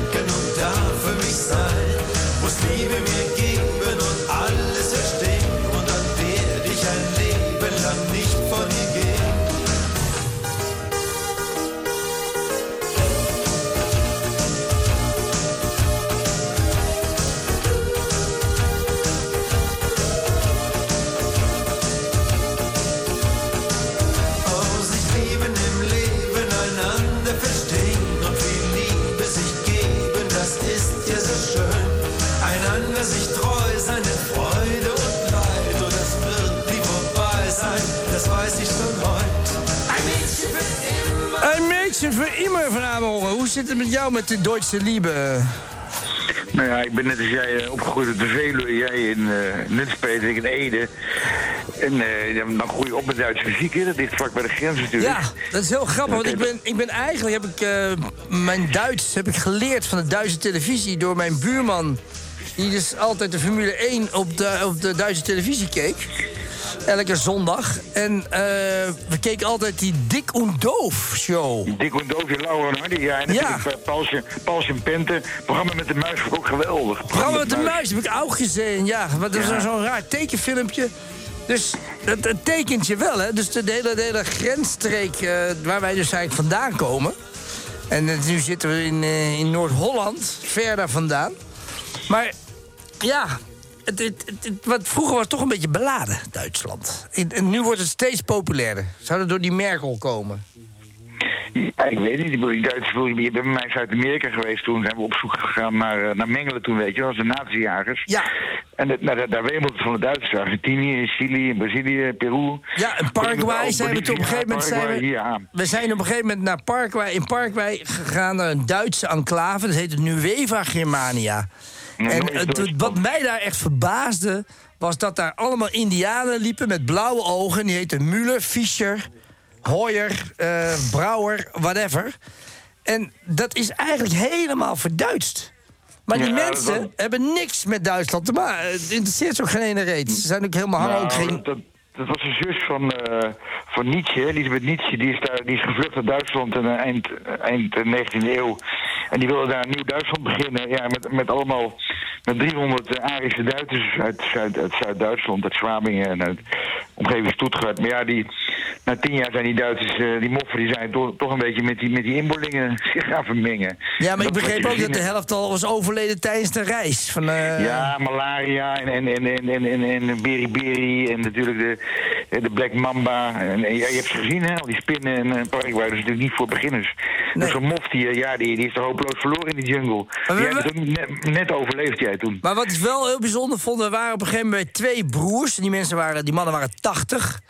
Jou met de Duitse liebe? Nou ja, ik ben net als jij eh, opgegroeid op de Veluwe, jij in eh Nunspeet en ik in Ede. En eh, dan groei je op met Duitse muziek, hè. dat ligt vlak bij de grens natuurlijk. Ja, dat is heel grappig. Want ik ben, ik ben eigenlijk heb ik mijn Duits heb ik geleerd van de Duitse televisie door mijn buurman. Die dus altijd de Formule 1 op de, op de Duitse televisie keek. Elke zondag. En eh, we keken altijd die Dik und Doof show. Dik en Doof, je Laura en Hardy. Ja, en natuurlijk ja. Paulsje, en Pente. Programma met de muis vond ik ook geweldig. Programma met de muis heb ik ook gezien, ja. Maar dat is Ja. zo'n raar tekenfilmpje. Dus dat, dat tekent je wel, hè? Dus de hele, de hele grensstreek eh, waar wij dus eigenlijk vandaan komen. En eh, nu zitten we in, eh, in Noord-Holland, ver daar vandaan. Maar ja, het, het, het- het- wat vroeger was het toch een beetje beladen, Duitsland. En, en nu wordt het steeds populairder. Zou dat door die Merkel komen? Ja, ik weet niet. Die Duitsers, je bent bij mij in Zuid-Amerika geweest toen. Zijn we op zoek gegaan naar, eh, naar Mengelen toen, weet je. Dat was de nazi-jagers. Ja. En nou, daar, het van de Duitsers. Argentinië, Chili, Brazilië, Peru. Ja, in Paraguay zijn we toen op een gegeven moment... Zijn we, ja. we zijn op een gegeven moment naar Paraguay, in Paraguay gegaan naar een Duitse enclave. Dat heette Nueva Germania. En het- wat mij daar echt verbaasde... was dat daar allemaal indianen liepen met blauwe ogen. Die heten Müller, Fischer, Hoyer, eh, Brouwer, whatever. En dat is eigenlijk helemaal verduidst. Maar die Ja, mensen hebben niks met Duitsland te maken. Het interesseert ze ook geen ene reet. Ze zijn ook helemaal hangen ook geen... dat, dat was de zus van, eh, van Nietzsche, Elisabeth Nietzsche. Die is, daar, die is gevlucht uit Duitsland in de eind, eind 19e eeuw. En die wilde daar een nieuw Duitsland beginnen. Ja, met, met allemaal met 300 Arische Duitsers uit, Zuid, uit Zuid-Duitsland, uit Schwabingen en uit omgeving Stuttgart. Maar ja, die, na tien jaar zijn die Duitsers, eh, die moffen, die zijn toch, toch een beetje met die, met die inboorlingen zich gaan vermengen. Ja, maar ik begreep ook dat de helft al was overleden tijdens de reis. Van, eh, ja, malaria en, en, en, en, en, en, en beriberi en natuurlijk de, de Black Mamba. En, en ja, je hebt ze gezien, hè, al die spinnen en eh, Paraguay. Dat is natuurlijk niet voor beginners. Dus zo'n mof, die, ja, die, die is er hopeloos verloren in die jungle. Maar hebt het ook net, net overleefd, jij toen. Maar wat ik wel heel bijzonder vond, er waren op een gegeven moment twee broers. En die, mensen waren, die mannen waren 80.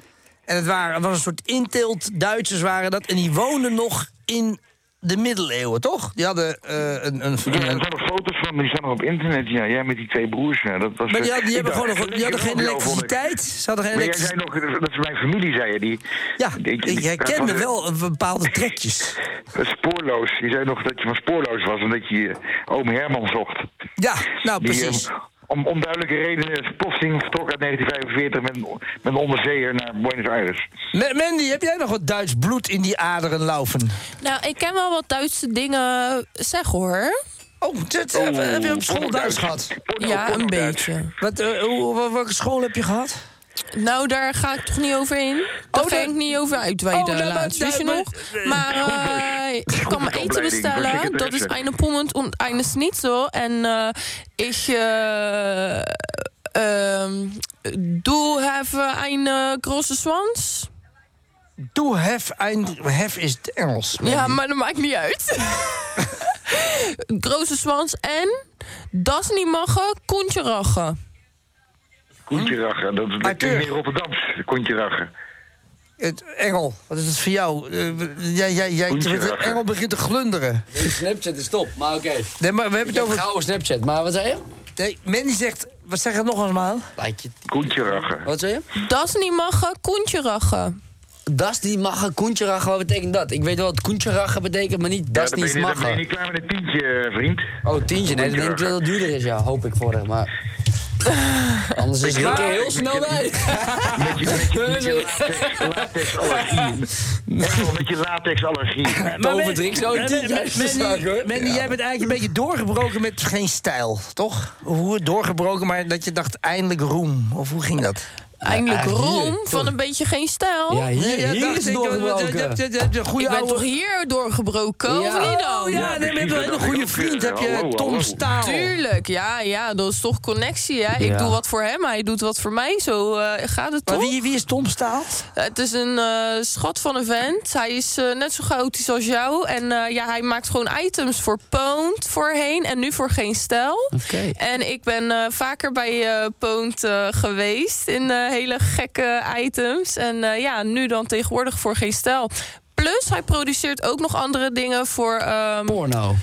En het, waren, het was een soort inteelt Duitsers waren dat. En die woonden nog in de middeleeuwen, toch? Die hadden eh, een... een, Ja, er zijn nog foto's van, die staan nog op internet. Ja, jij met die twee broers. Ja, dat was, maar die, hadden, die, hebben gewoon nog, die hadden geen elektriciteit. Ze hadden geen Maar jij elektriciteit. zei nog, dat is mijn familie, zei je. Die, Ja, ik herkende wel een bepaalde trekjes. Spoorloos. Je zei nog dat je van spoorloos was, omdat je oom Herman zocht. Ja, nou Die, precies. eh, om onduidelijke redenen plotseling vertrok uit 1945 met, een- met een onderzeeër naar Buenos Aires. Ma- Mandy, heb jij nog wat Duits bloed in die aderen laufen? Nou, ik ken wel wat Duitse dingen zeggen hoor. Oh, dit, eh, heb je op school Duits gehad? Ja, een beetje. Wat, eh, welke school heb je gehad? Nou, daar ga ik toch niet over in. Daar Oh, ga ik niet over uitweiden Oh, laatst. Wist je nog? Maar eh, ik kan me eten bestellen. Dat is eine Pommes und eine Schnitzel. En ich... eh ehm, du have eine große Schwanz? Du have ein... Have is het Engels. Ja, maar dat maakt niet uit. große Schwanz en... Das niet mogen, koentje rachen. Koentje rachen, dat is meer Rotterdams, koentje rachen. Het Engel, wat is het voor jou? Eh, jij, jij, het. Engel begint te glunderen. Snapchat is top, maar oké. Nee, maar we hebben Ik het heb over... gouden Snapchat, maar wat zei je? Nee, Mandy zegt... Wat zeg je nog allemaal? Like Koentje rachen. Wat zei je? Das niet mogen, koentje rachen. Das die magge koentjerachen, wat betekent dat? Ik weet wel wat koentjerachen betekent, maar niet das niet je, dan ben je magge. niet klaar met een tientje, vriend. Oh, tientje. Nee, dan denk ik dat het duurder is, ja. Hoop ik voor hem, maar... Anders is Rick er heel snel bij. Met je, latexallergie. Met je latexallergie. Zo. Mandy, jij bent eigenlijk een beetje doorgebroken met geen stijl, toch? Hoe doorgebroken, maar dat je dacht eindelijk roem. Of hoe ging dat? Eindelijk Ja, hier, roem toch? van een beetje geen stijl. Ja, hier, Ja, hier dacht is ik, doorgebroken. je goede ik ben toch hier doorgebroken, Ja. of niet dan? Oh ja, nee, je hebt wel een goede vriend, eh, heb je hallo, Tom hallo. Staal. Tuurlijk, ja, ja, dat is toch connectie, hè? Ik Ja. doe wat voor hem, hij doet wat voor mij, zo eh, gaat het Maar toch? wie, wie is Tom Staal? Het is een eh, schat van een vent. Hij is eh, net zo chaotisch als jou. En eh, ja, hij maakt gewoon items voor Poont voorheen en nu voor geen stijl. Oké. En ik ben eh, vaker bij eh Poont eh, geweest in eh, hele gekke items. En eh, ja, nu dan tegenwoordig voor geen stijl. Plus, hij produceert ook nog andere dingen voor... ehm, Porno.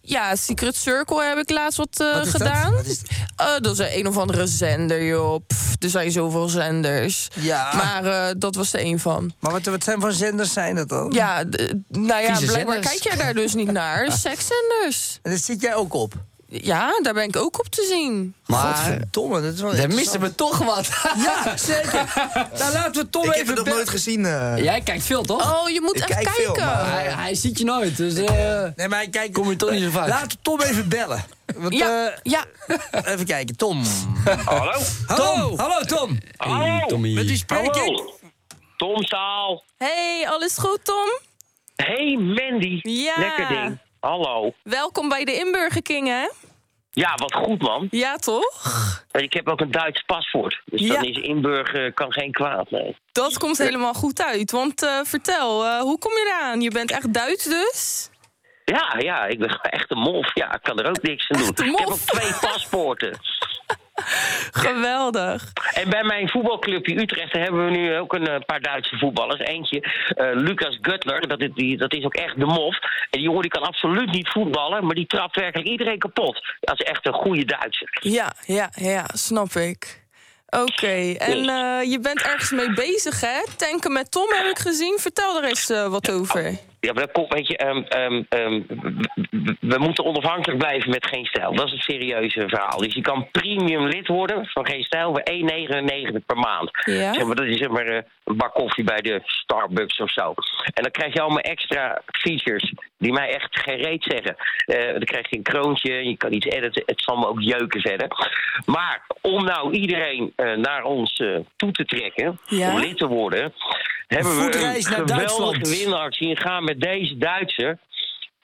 ja, Secret Circle heb ik laatst wat, eh, Wat is dat? gedaan. Wat is Eh, dat is een of andere zender, joh. Pff, er zijn zoveel zenders. Ja. Maar eh, dat was er een van. Maar wat, wat zijn voor zenders zijn dat dan? Ja, nou ja, Vieze blijkbaar zenders. kijk jij daar dus niet naar. Sekszenders. En daar zit jij ook op. Ja, daar ben ik ook op te zien. Maar Godverdomme, dat is wel daar missen we toch wat. Ja, zeker. Nou, laten we Tom Ik heb even het nog bellen. nooit gezien. eh. Jij kijkt veel, toch? Oh, je moet Ik veel, kijken. maar- Hij, hij ziet je nooit, dus eh, Nee, maar kijk, kom je toch niet zo vaak. laten we Tom even bellen. Want, Ja, eh, ja. even kijken, Tom. Hallo? Hallo, hallo Tom. Hallo? Tommy. Met wie spreek ik? Tom Staal. Hey, alles goed, Tom? Hey Mandy. Ja. Lekker ding. Hallo. Welkom bij de Inburger King, hè? Ja, wat goed man. Ja, toch? Ik heb ook een Duits paspoort. Dus Ja. dan is inburgen kan geen kwaad, nee. Dat komt helemaal goed uit. Want eh, vertel, eh, hoe kom je eraan? Je bent echt Duits dus? Ja, ja, ik ben echt een mof. Ja, ik kan er ook niks aan doen. Ik heb ook twee paspoorten. Geweldig. En bij mijn voetbalclubje Utrecht hebben we nu ook een eh, paar Duitse voetballers. Eentje, eh, Lucas Gutler, dat is, die, dat is ook echt de mof. En die jongen die kan absoluut niet voetballen, maar die trapt werkelijk iedereen kapot. Dat is echt een goede Duitser. Ja, ja, ja, snap ik. Oké, en eh, je bent ergens mee bezig, hè? Tanken met Tom heb ik gezien. Vertel er eens wat over. Ja, maar dat komt, weet je, ehm, ehm, ehm, we- moeten onafhankelijk blijven met Geen Stijl. Dat is het serieuze verhaal. Dus je kan premium lid worden van Geen Stijl voor 1,99 per maand. Ja. Zeg maar, dat is zeg maar eh, een bak koffie bij de Starbucks of zo. En dan krijg je allemaal extra features die mij echt geen reet zeggen. Eh, dan krijg je een kroontje, je kan iets editen. Het zal me ook jeuken verder. Maar om nou iedereen eh, naar ons toe te trekken, Ja. om lid te worden... hebben we een geweldige winactie. En ga met deze Duitser...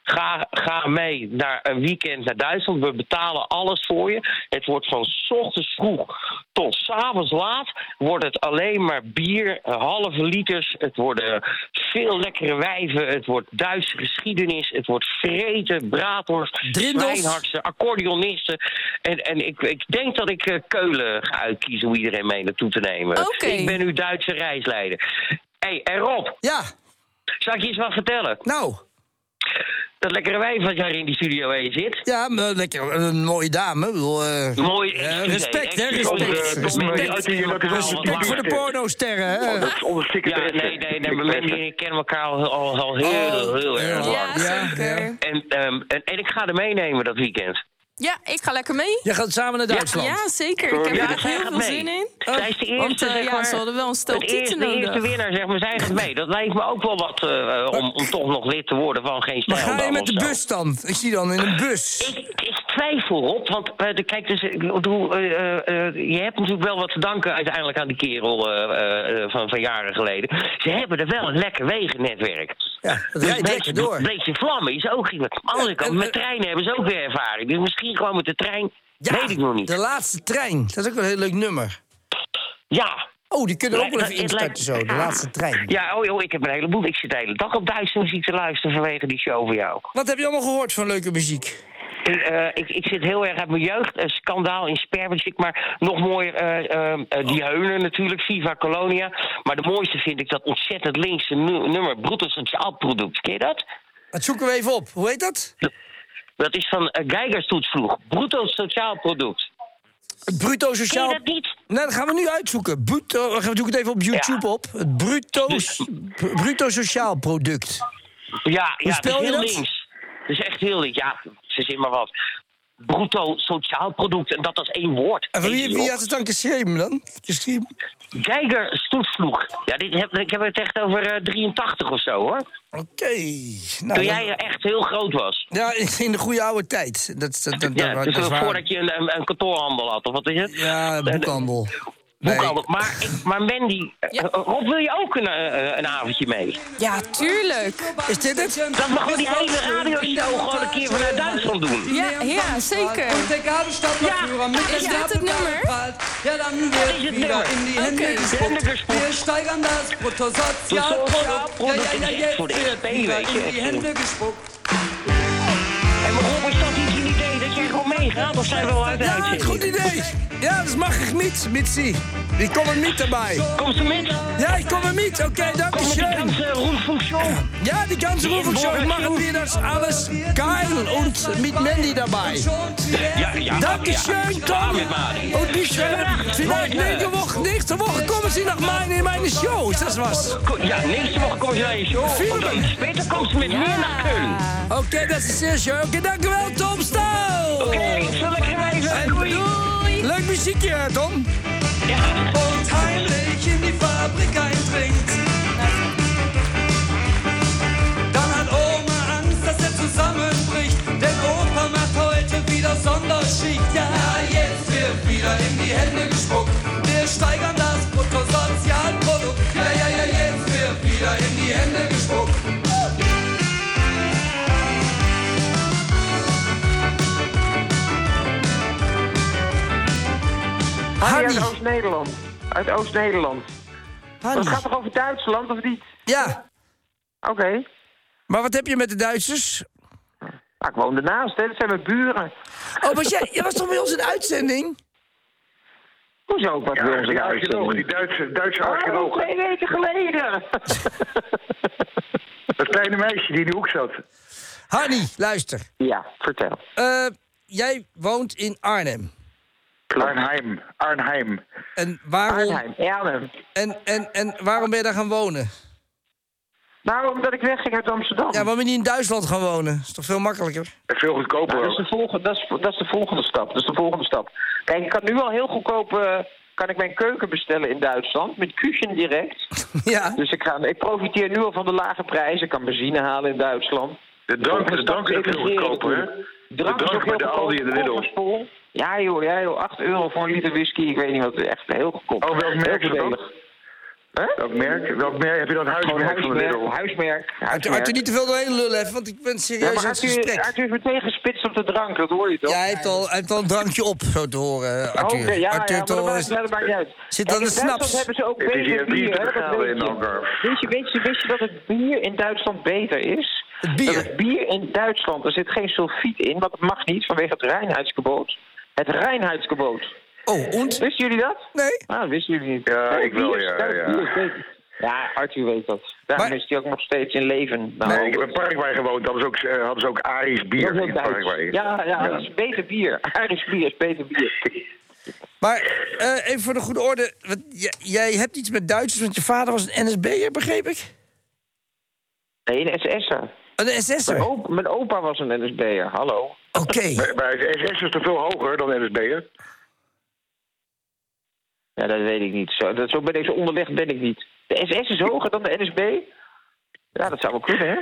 Ga, ga mee naar een weekend naar Duitsland. We betalen alles voor je. Het wordt van 's ochtends vroeg tot 's avonds laat. Wordt het alleen maar bier, halve liters. Het worden veel lekkere wijven. Het wordt Duitse geschiedenis. Het wordt vreten, braadworst, Drindels. zwijnhartsen, accordeonisten. En, en ik, ik denk dat ik eh, Keulen ga uitkiezen om iedereen mee naartoe te nemen. Ik ben uw Duitse reisleider. Hé, hey, en Rob, Ja, zal ik je eens wat vertellen? nou. Dat lekkere wijf wat jij in die studio heen zit. Ja, maar lekker, een mooie dame. Eh, Mooi. eh, respect, hè, respect. eh, Respect, voor de pornosterren, hè. Dat is onze Ja, nee, nee, nee, maar Mandy en ik kennen elkaar al, al, al heel, Oh, heel erg ja. lang. Ja, zeker. En, ehm, en, en ik ga er meenemen dat weekend. Ja, ik ga lekker mee. Jij gaat samen naar Duitsland. Ja, zeker. Ik heb Ja, er zij heel veel mee. zin in. Zij is de eerste, Want eh, zeg ja, maar, ze hadden wel een stel het eerste, de eerste winnaar, zeg maar, zij gaat mee. Dat lijkt me ook wel wat eh, om, om toch nog lid te worden van geen Maar stijl. ga je dan met de bus dan? Ik zie dan in een bus. Ik, ik twijfel op, want eh, de, kijk, dus, ik bedoel, eh, eh, eh, je hebt natuurlijk wel wat te danken uiteindelijk aan die kerel eh, eh, van, van jaren geleden. Ze hebben er wel een lekker wegennetwerk. Ja, rijdt een beetje- door. Een beetje vlammen is ook iets. De andere kant, met treinen hebben ze ook weer ervaring. Dus misschien gewoon met de trein, weet ik nog niet. de laatste trein. Dat is ook een heel leuk nummer. Ja. Oh, die kunnen we ook wel even instarten zo. De laatste trein. Ja, oh, joh, ik heb een heleboel. Ik zit de hele dag op Duitse muziek te luisteren vanwege die show van jou. Wat heb je allemaal gehoord van leuke muziek? Ik, eh, ik, ik zit heel erg uit mijn jeugd. Een skandaal in Sperbersik. Maar nog mooier, eh, eh, die heunen natuurlijk. Viva Colonia. Maar de mooiste vind ik dat ontzettend linkse nu- nummer. Bruto Sociaal Product. Ken je dat? Dat zoeken we even op. Hoe heet dat? Dat is van uh, Geigerstoetsvloeg. Bruto Sociaal Product. Bruto sociaal... Ken je dat niet? Nee, dat gaan we nu uitzoeken. Bruto, we zoeken het even op YouTube op. Het bruto, Dus- bruto sociaal product. Ja, ja je heel dat? links. Het is echt heel links. Ja, ze maar wat. Bruto Sociaal Product. En dat is één woord. En wie, wie had het dan geschreven dan? Geschreven? Geiger Stoetsvloeg. Ja, dit heb, ik heb het echt over eh, 83 of zo, hoor. Oké. Nou, Toen dan- jij echt heel groot was. Ja, in de goede oude tijd. Dat, dat, dat, Ja, dat, dus dat voordat je een, een, een kantoorhandel had, of wat is het? Ja, boekhandel. Boekhandel. Maar, ik, maar Mandy, eh, Rob, wil je ook een, eh, een avondje mee? Ja, tuurlijk. Is dit het? Dat we gewoon die hele radioshow gewoon een keer vanuit Duitsland doen. Ja, ja, zeker. Ja, Is dit het nummer? Ja, Dat wird is het nummer. in die Hände Okay. Wir steigern das Bruttosozialprodukt. Ja, ja, ja, jetzt voor de SP, weet je. En Rob, is dat gewoon meegaat? Of zijn we al uit de Ja, goed idee. Ja, dat mag ik niet, Mitsi. Ik kom er niet erbij. Komt ze met? Ja, ik kom er niet. Oké, dank Kom je met die ganze Rundfunkshow. Ja, die ganze Rundfunkshow. Ich mache mir das alles geil und mit Mandy dabei. Ja, ja. Dankeschön, ja. Mit Mari. Und ich werde vielleicht nächste Woche, nächste Woche kommen Sie nach meine, in meine Show. Ist das was? Ja, nächste Woche komt ze naar je show. Und dann später ze met mir naar Köln. Oké, dat is zeer schön. Oké, dank u wel, Tom Staal. Oké, ik zal lekker reizen. Doei. Leuk muziekje, Tom. Und heimlich in die Fabrik eindringt. Dann hat Oma Angst, dass er zusammenbricht. Denn Opa macht heute wieder Sonderschicht. Ja, jetzt wird wieder in die Hände gespuckt. Wir steigern das Bruttosozialprodukt. Ja, ja, ja, jetzt wird wieder in die Hände gespuckt. Hanny uit Oost-Nederland. Uit Oost-Nederland. Het gaat toch over Duitsland, of niet? Ja. Oké. Maar wat heb je met de Duitsers? Nou, ik woon ernaast, hè. Dat zijn mijn buren. Oh, was jij, jij was toch bij ons in de uitzending? Hoezo ook wat Ja, bij ons in uitzending? die Duitse, Duitse Oh, archeoloog. twee weken geleden. Dat kleine meisje die in de hoek zat. Hanny, luister. Ja, vertel. Eh, jij woont in Arnhem. Arnheim. Arnheim. En waarom... Arnhem, Arnhem. En, en, en waarom ben je daar gaan wonen? Nou, omdat ik wegging uit Amsterdam. Ja, waarom ben je niet in Duitsland gaan wonen? is toch veel makkelijker? Veel goedkoper Nou, dat, is de volgende, dat, is, dat is de volgende stap. Dat is de volgende stap. Kijk, ik kan nu al heel goedkoop... eh, kan ik mijn keuken bestellen in Duitsland met Küchen direct. Ja. Dus ik, ga, ik profiteer nu al van de lage prijzen. Ik kan benzine halen in Duitsland. De drank, de drank is ook veel goedkoper, hè? De Drank is drank ook bij heel de Aldi en de goedkoop. Lidl. Ja joh, ja joh, 8 euro voor een liter whisky. Ik weet niet wat, echt heel goedkoop. Oh, welk merk is dat? Welk merk? Welk merk? Heb je dan Gewoon huismerk van huismerk, Lidl? huismerk. Arthur, huismerk. Arthur, niet te veel doorheen lullen even, want ik ben Ja, serieus maar aan het Arthur, gesprek. Arthur is meteen gespitst op de drank, dat hoor je toch? Ja, hij heeft, al, hij heeft al een drankje op, zo te horen, Arthur. Oké, ja, Arthur ja, maar dat maakt, dat maakt niet uit. Zit in Duitsland snaps. hebben ze ook beter bier, hè, 23 dat je. Weet je, weet, je, weet je dat het bier in Duitsland beter is? Het bier? Dat het bier in Duitsland, er zit geen sulfiet in, want het mag niet vanwege het reinheidsgebod. Het reinheidsgebod. Oh, en? Wisten jullie dat? Nee. Ah, dat wisten jullie niet. Ja, Nee, ik wel, ja, ja. Ja, Arthur weet dat. Daarom is hij ook nog steeds in leven. Nou, Nee, ik heb in Paraguay gewoond. Hadden ze ook, eh, hadden ze ook Arisch bier dat is ook in Duits. Paraguay. Ja, ja, dat is beter bier. Irish bier is beter bier. Maar eh, even voor de goede orde. wat- jij hebt iets met Duitsers, want je vader was een NSB'er, begreep ik? Nee, een SS'er. Een Mijn, SS'er? opa, mijn opa was een NSB'er, hallo. Oké. Maar, maar SS is toch veel hoger dan NSB'er? Ja, dat weet ik niet. Zo, dat, zo ben ik zo onderlegd ben ik niet. De SS is hoger dan de NSB? Ja, dat zou wel kunnen, hè?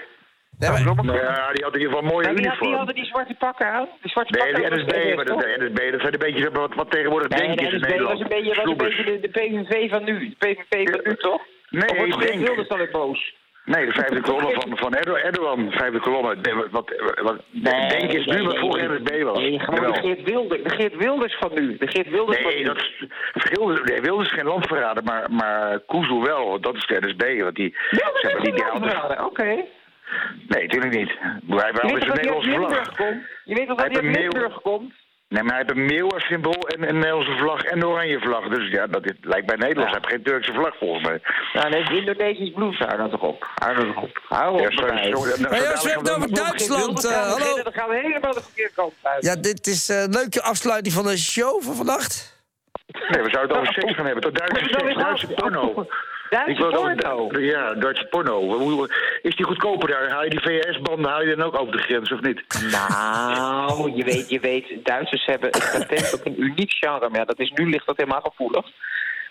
Nee, maar- Nou ja, die had in ieder geval mooie Maar wie, had, wie uniform. hadden die zwarte pakken aan? Die zwarte Nee, pakken die was NSB, maar toch? de, de NSB, dat zijn een beetje wat, wat tegenwoordig Nee, denk de is in Nederland. was een beetje, was een beetje de, de PVV van nu. De PVV van nu, toch? Nee, Of wordt ik Geert denk- Wilders dan weer boos? Nee, de vijfde kolonne van, van Erdo- Erdogan. Vijfde kolonne. De- Wat, wat, denk is nu wat vroeger NSB was. Nee, gewoon de. Geert, Wilders, de Geert Wilders van nu. De Geert Wilders van Nee, dat is, Wilders, nee, Wilders is geen landverrader, maar, maar Kuzel wel. Dat is de NSB. Want die, Wilders zeg maar, is die, landverrader, oké. Nee, natuurlijk niet. Hij Je wel weet is toch een dat hij uit Nederlandse vlag. Je weet toch dat Hij uit Limburg komt? Nee, maar hij heeft een meeuw als symbool en een Nederlandse vlag en een oranje vlag. Dus ja, dat is, lijkt bij Nederlands. Hij heeft geen Turkse vlag volgens mij. Nou, nee, Indonesisch bloed. Hou dat toch op. Hou dat toch op. Hou op. Ja, sorry, sorry, nou, Maar we hebben over Duitsland. Dan gaan we eh, hallo. Dan gaan we helemaal de verkeerde kant uit. Ja, dit is eh, een leuke afsluiting van de show van vannacht. Nee, we zouden het over seks gaan hebben. Tot Duitse seks, Duitse porno. Duitse Ik porno? Ja, Duitse porno. Hoe- Is die goedkoper daar? Haal je die VS-banden haal je dan ook over de grens of niet? Nou, je weet, je weet, Duitsers hebben het patent op een uniek genre. Maar ja, dat is, nu ligt dat helemaal gevoelig.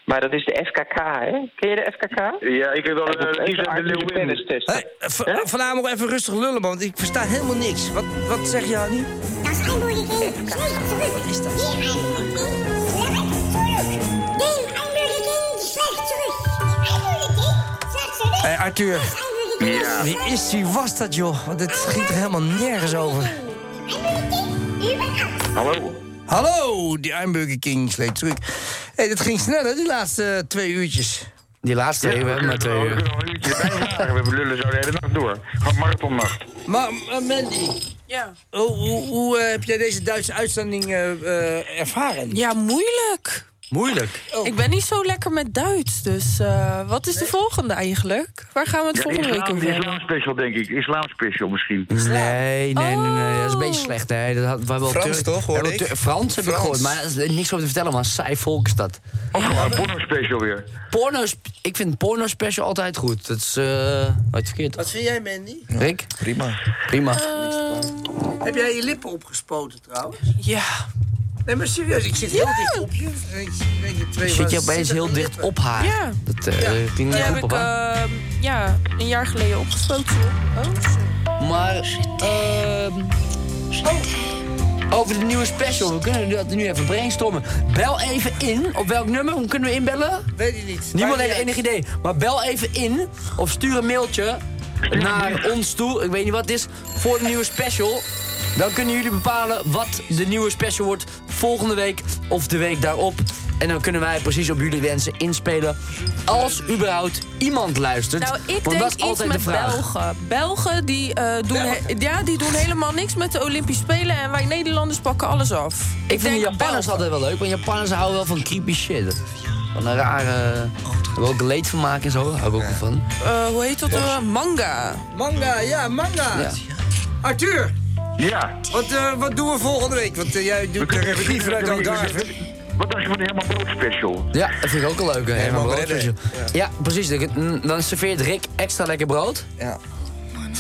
Maar dat is de FKK, hè? Ken je de FKK? Ja, ik heb wel een v- Vanavond nog even rustig lullen, man, want ik versta helemaal niks. Wat, wat zeg je, Annie? Einbürgerking schlägt zurück. Wat is dat? Hé, Arthur. Ja. Wie is, wie was dat, joh? Want het ging er helemaal nergens over. Hallo? Hallo, die Einburger King sleet terug. Hé, hey, dat ging sneller, die laatste eh, twee uurtjes. Die laatste, we hebben maar twee We uur. kunnen nog een uurtje bijvragen. We lullen zo de hele nacht door. Gewoon marathonnacht. Maar, maar Mandy, Ja. hoe, hoe, hoe, eh, heb jij deze Duitse uitzending eh, ervaren? Ja, moeilijk. Moeilijk. Ik ben niet zo lekker met Duits, dus eh, wat is de volgende eigenlijk? Waar gaan we het Ja, volgende week over hebben? islam special, denk ik. Islam special misschien. Nee, nee, nee, nee, dat is een beetje slecht. Hè. Dat had, we wel Frans toch, wel ik? Frans heb ik gehoord, maar is niks over te vertellen, man. Saai volk is dat. Gewoon een porno special weer. Porno, ik vind porno special altijd goed. Dat is, eh nooit verkeerd. Wat vind jij, Mandy? Rick? Prima. Prima. Eh, Heb jij je lippen opgespoten trouwens? Ja. Nee, maar serieus, ik zit heel dicht op je. Zit je opeens heel dicht op haar? Ja. Dat eh klinkt Die niet heb goed, ik papa. eh, ja, een jaar geleden opgespoten. Oh, Maar, ehm over de nieuwe special, we kunnen dat nu even brainstormen. Bel even in. Op welk nummer? Hoe kunnen we inbellen? Weet je niet. Niemand heeft enig idee. Maar bel even in of stuur een mailtje naar ons toe. Ik weet niet wat het is. Voor de nieuwe special. Dan kunnen jullie bepalen wat de nieuwe special wordt volgende week of de week daarop. En dan kunnen wij precies op jullie wensen inspelen. Als überhaupt iemand luistert. Nou, ik Want denk dat is iets altijd met de vraag. Belgen. Belgen die, eh, doen he- ja, die doen helemaal niks met de Olympische Spelen. En wij Nederlanders pakken alles af. Ik vind de denk Japanners Belgen. altijd wel leuk, want Japanners houden wel van creepy shit. Van een rare. Wel geleed van maken en zo, hou ik ook wel van. Eh, hoe heet dat? eh, manga. Manga, ja, manga. Ja. Arthur, Ja. wat, eh, wat doen we volgende week? Want jij doet de regie vanuit Algarve. Wat dacht je van de Herman Brood special? Ja, dat vind ik ook een leuke. Helemaal Herman Brood special. Ja, precies. Dan- Dan serveert Rick extra lekker brood. Ja.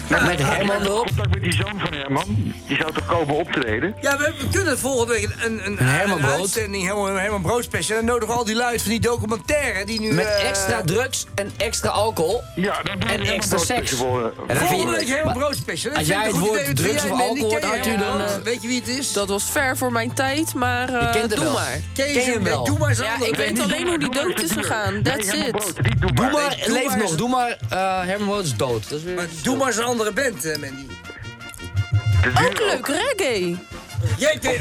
Met Herman erop. Contact met die zoon van Herman. Die zou toch komen optreden? Ja, we, we kunnen volgende week een, een, een, Een Herman Brood. uitzending, Herman, een Herman Brood special. En nodigen we al die luid van die documentaire die nu... Met eh, extra drugs en extra alcohol. Ja, dan doen we En extra Brood seks. En dan vind Volgende week Herman Brood special. Dat Als jij het woord drugs of alcohol hoort, Arthur, dan... Eh, Weet je wie het is? Dat was ver voor mijn tijd, maar eh, Je kent doe wel. maar. Ken je hem wel. Doe maar eens Ja, ik weet alleen hoe die dood is gegaan. That's it. Doe maar. leef nog. Doe maar, eh Herman Brood is dood. Dat is weer... Maar doe maar een andere band, eh, Mandy. Ook leuk, reggae. Jij. Ja,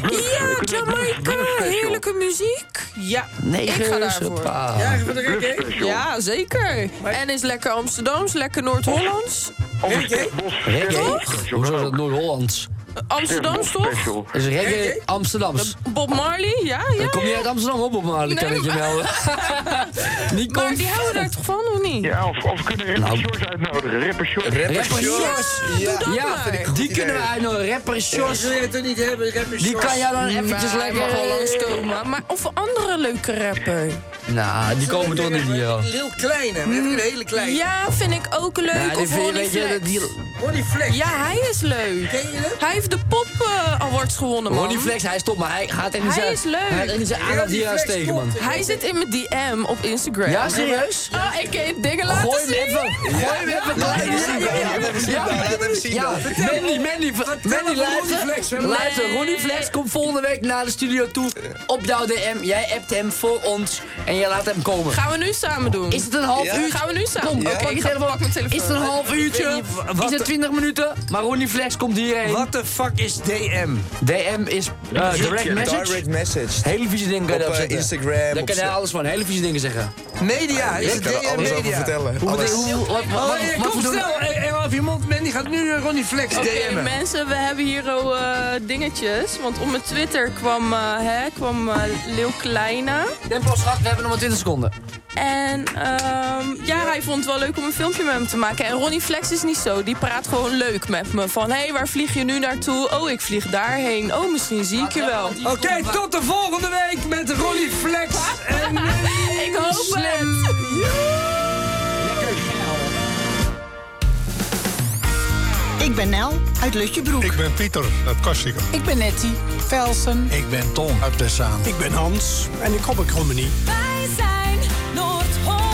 Jamaica, heerlijke muziek. Ja, ik ga daarvoor. Ja, voor de reggae? Ja, zeker. En is lekker Amsterdams, lekker Noord-Hollands. Reggae? Reggae? Hoezo is dat Noord-Hollands? Amsterdams toch? Dat is reggae Amsterdams. Bob Marley, ja, ja. Dan kom je uit Amsterdam op, op Marley, kan Nee, ik je melden. Die Maar komt... die houden daar toch van, of niet? Ja, of, of kunnen rapper Nou. Shores uitnodigen. Rapper Shores. Rapper Shores. Ja, Ja, die kunnen we uitnodigen. Rapper wil je het toch niet hebben, rapper Die kan jou dan eventjes Maar lekker... wel langskomen. Maar of andere leuke rapper. Nou, die komen toch niet hier. Heel kleine, een hele kleine. Ja, vind ik ook leuk. Ja, die of vind je, Ronnie weet je, Flex. dat die... Ronnie Flex. Ja, hij is leuk. Ken je hem? Hij heeft de Pop eh, Awards gewonnen, man. Ronnie Flex, hij is top, maar hij gaat echt niet Hij zijn... is leuk. Hij gaat echt niet zijn aandacht steken, man. Hij zit in mijn DM op Instagram. Ja, serieus? Ah, ik kan je dingen laten Gooi hem zien. even, gooi hem even. Laat hem zien Ja, dan. Mandy, Mandy, Mandy, luister. Luister, Ronnie Flex komt volgende week naar de studio toe op jouw DM. Jij appt hem voor ons en jij laat hem komen. Gaan we nu samen doen? Is het een half uur? Gaan we nu samen Kom, doen? pak Oké, je telefoon. pak mijn telefoon. Is het een half uurtje? Is het 20 minuten? Maar Ronnie Flex komt hierheen. What the fuck is DM? DM is uh, direct message. Direct message. Hele vieze dingen kan je Op, daarop eh. Instagram, Daar kan je Snap- alles van. Hele vieze dingen zeggen. Media, is het kan DM alles over Media? vertellen. Hoe, Alles. hoe, wat, wat, wat, Oh, wat, ja, wat kom snel. Hey, af je mond, Mandy gaat nu eh, Ronnie Flex Oké, DM'en. mensen, we hebben hier al eh, dingetjes. Want op mijn Twitter kwam, eh hè, kwam eh Leeuw Kleine. Tempo, schat, we hebben nog maar 20 seconden. En ehm, ja, hij vond het wel leuk om een filmpje met hem te maken. En Ronnie Flex is niet zo. Die praat gewoon leuk met me. Van, hé, hey, waar vlieg je nu naartoe? Oh, ik vlieg daarheen. Oh, misschien zie ik je wel. Oké, tot de volgende week met Ronnie Flex en Ik hoop Slim. het. Ik ben Nel uit Lutjebroek. Ik ben Pieter uit Kastikum. Ik ben Nettie Velsen. Ik ben Tom uit Tessaan. Ik ben Hans en ik kom uit Krommenie. Wij Noord-Holland.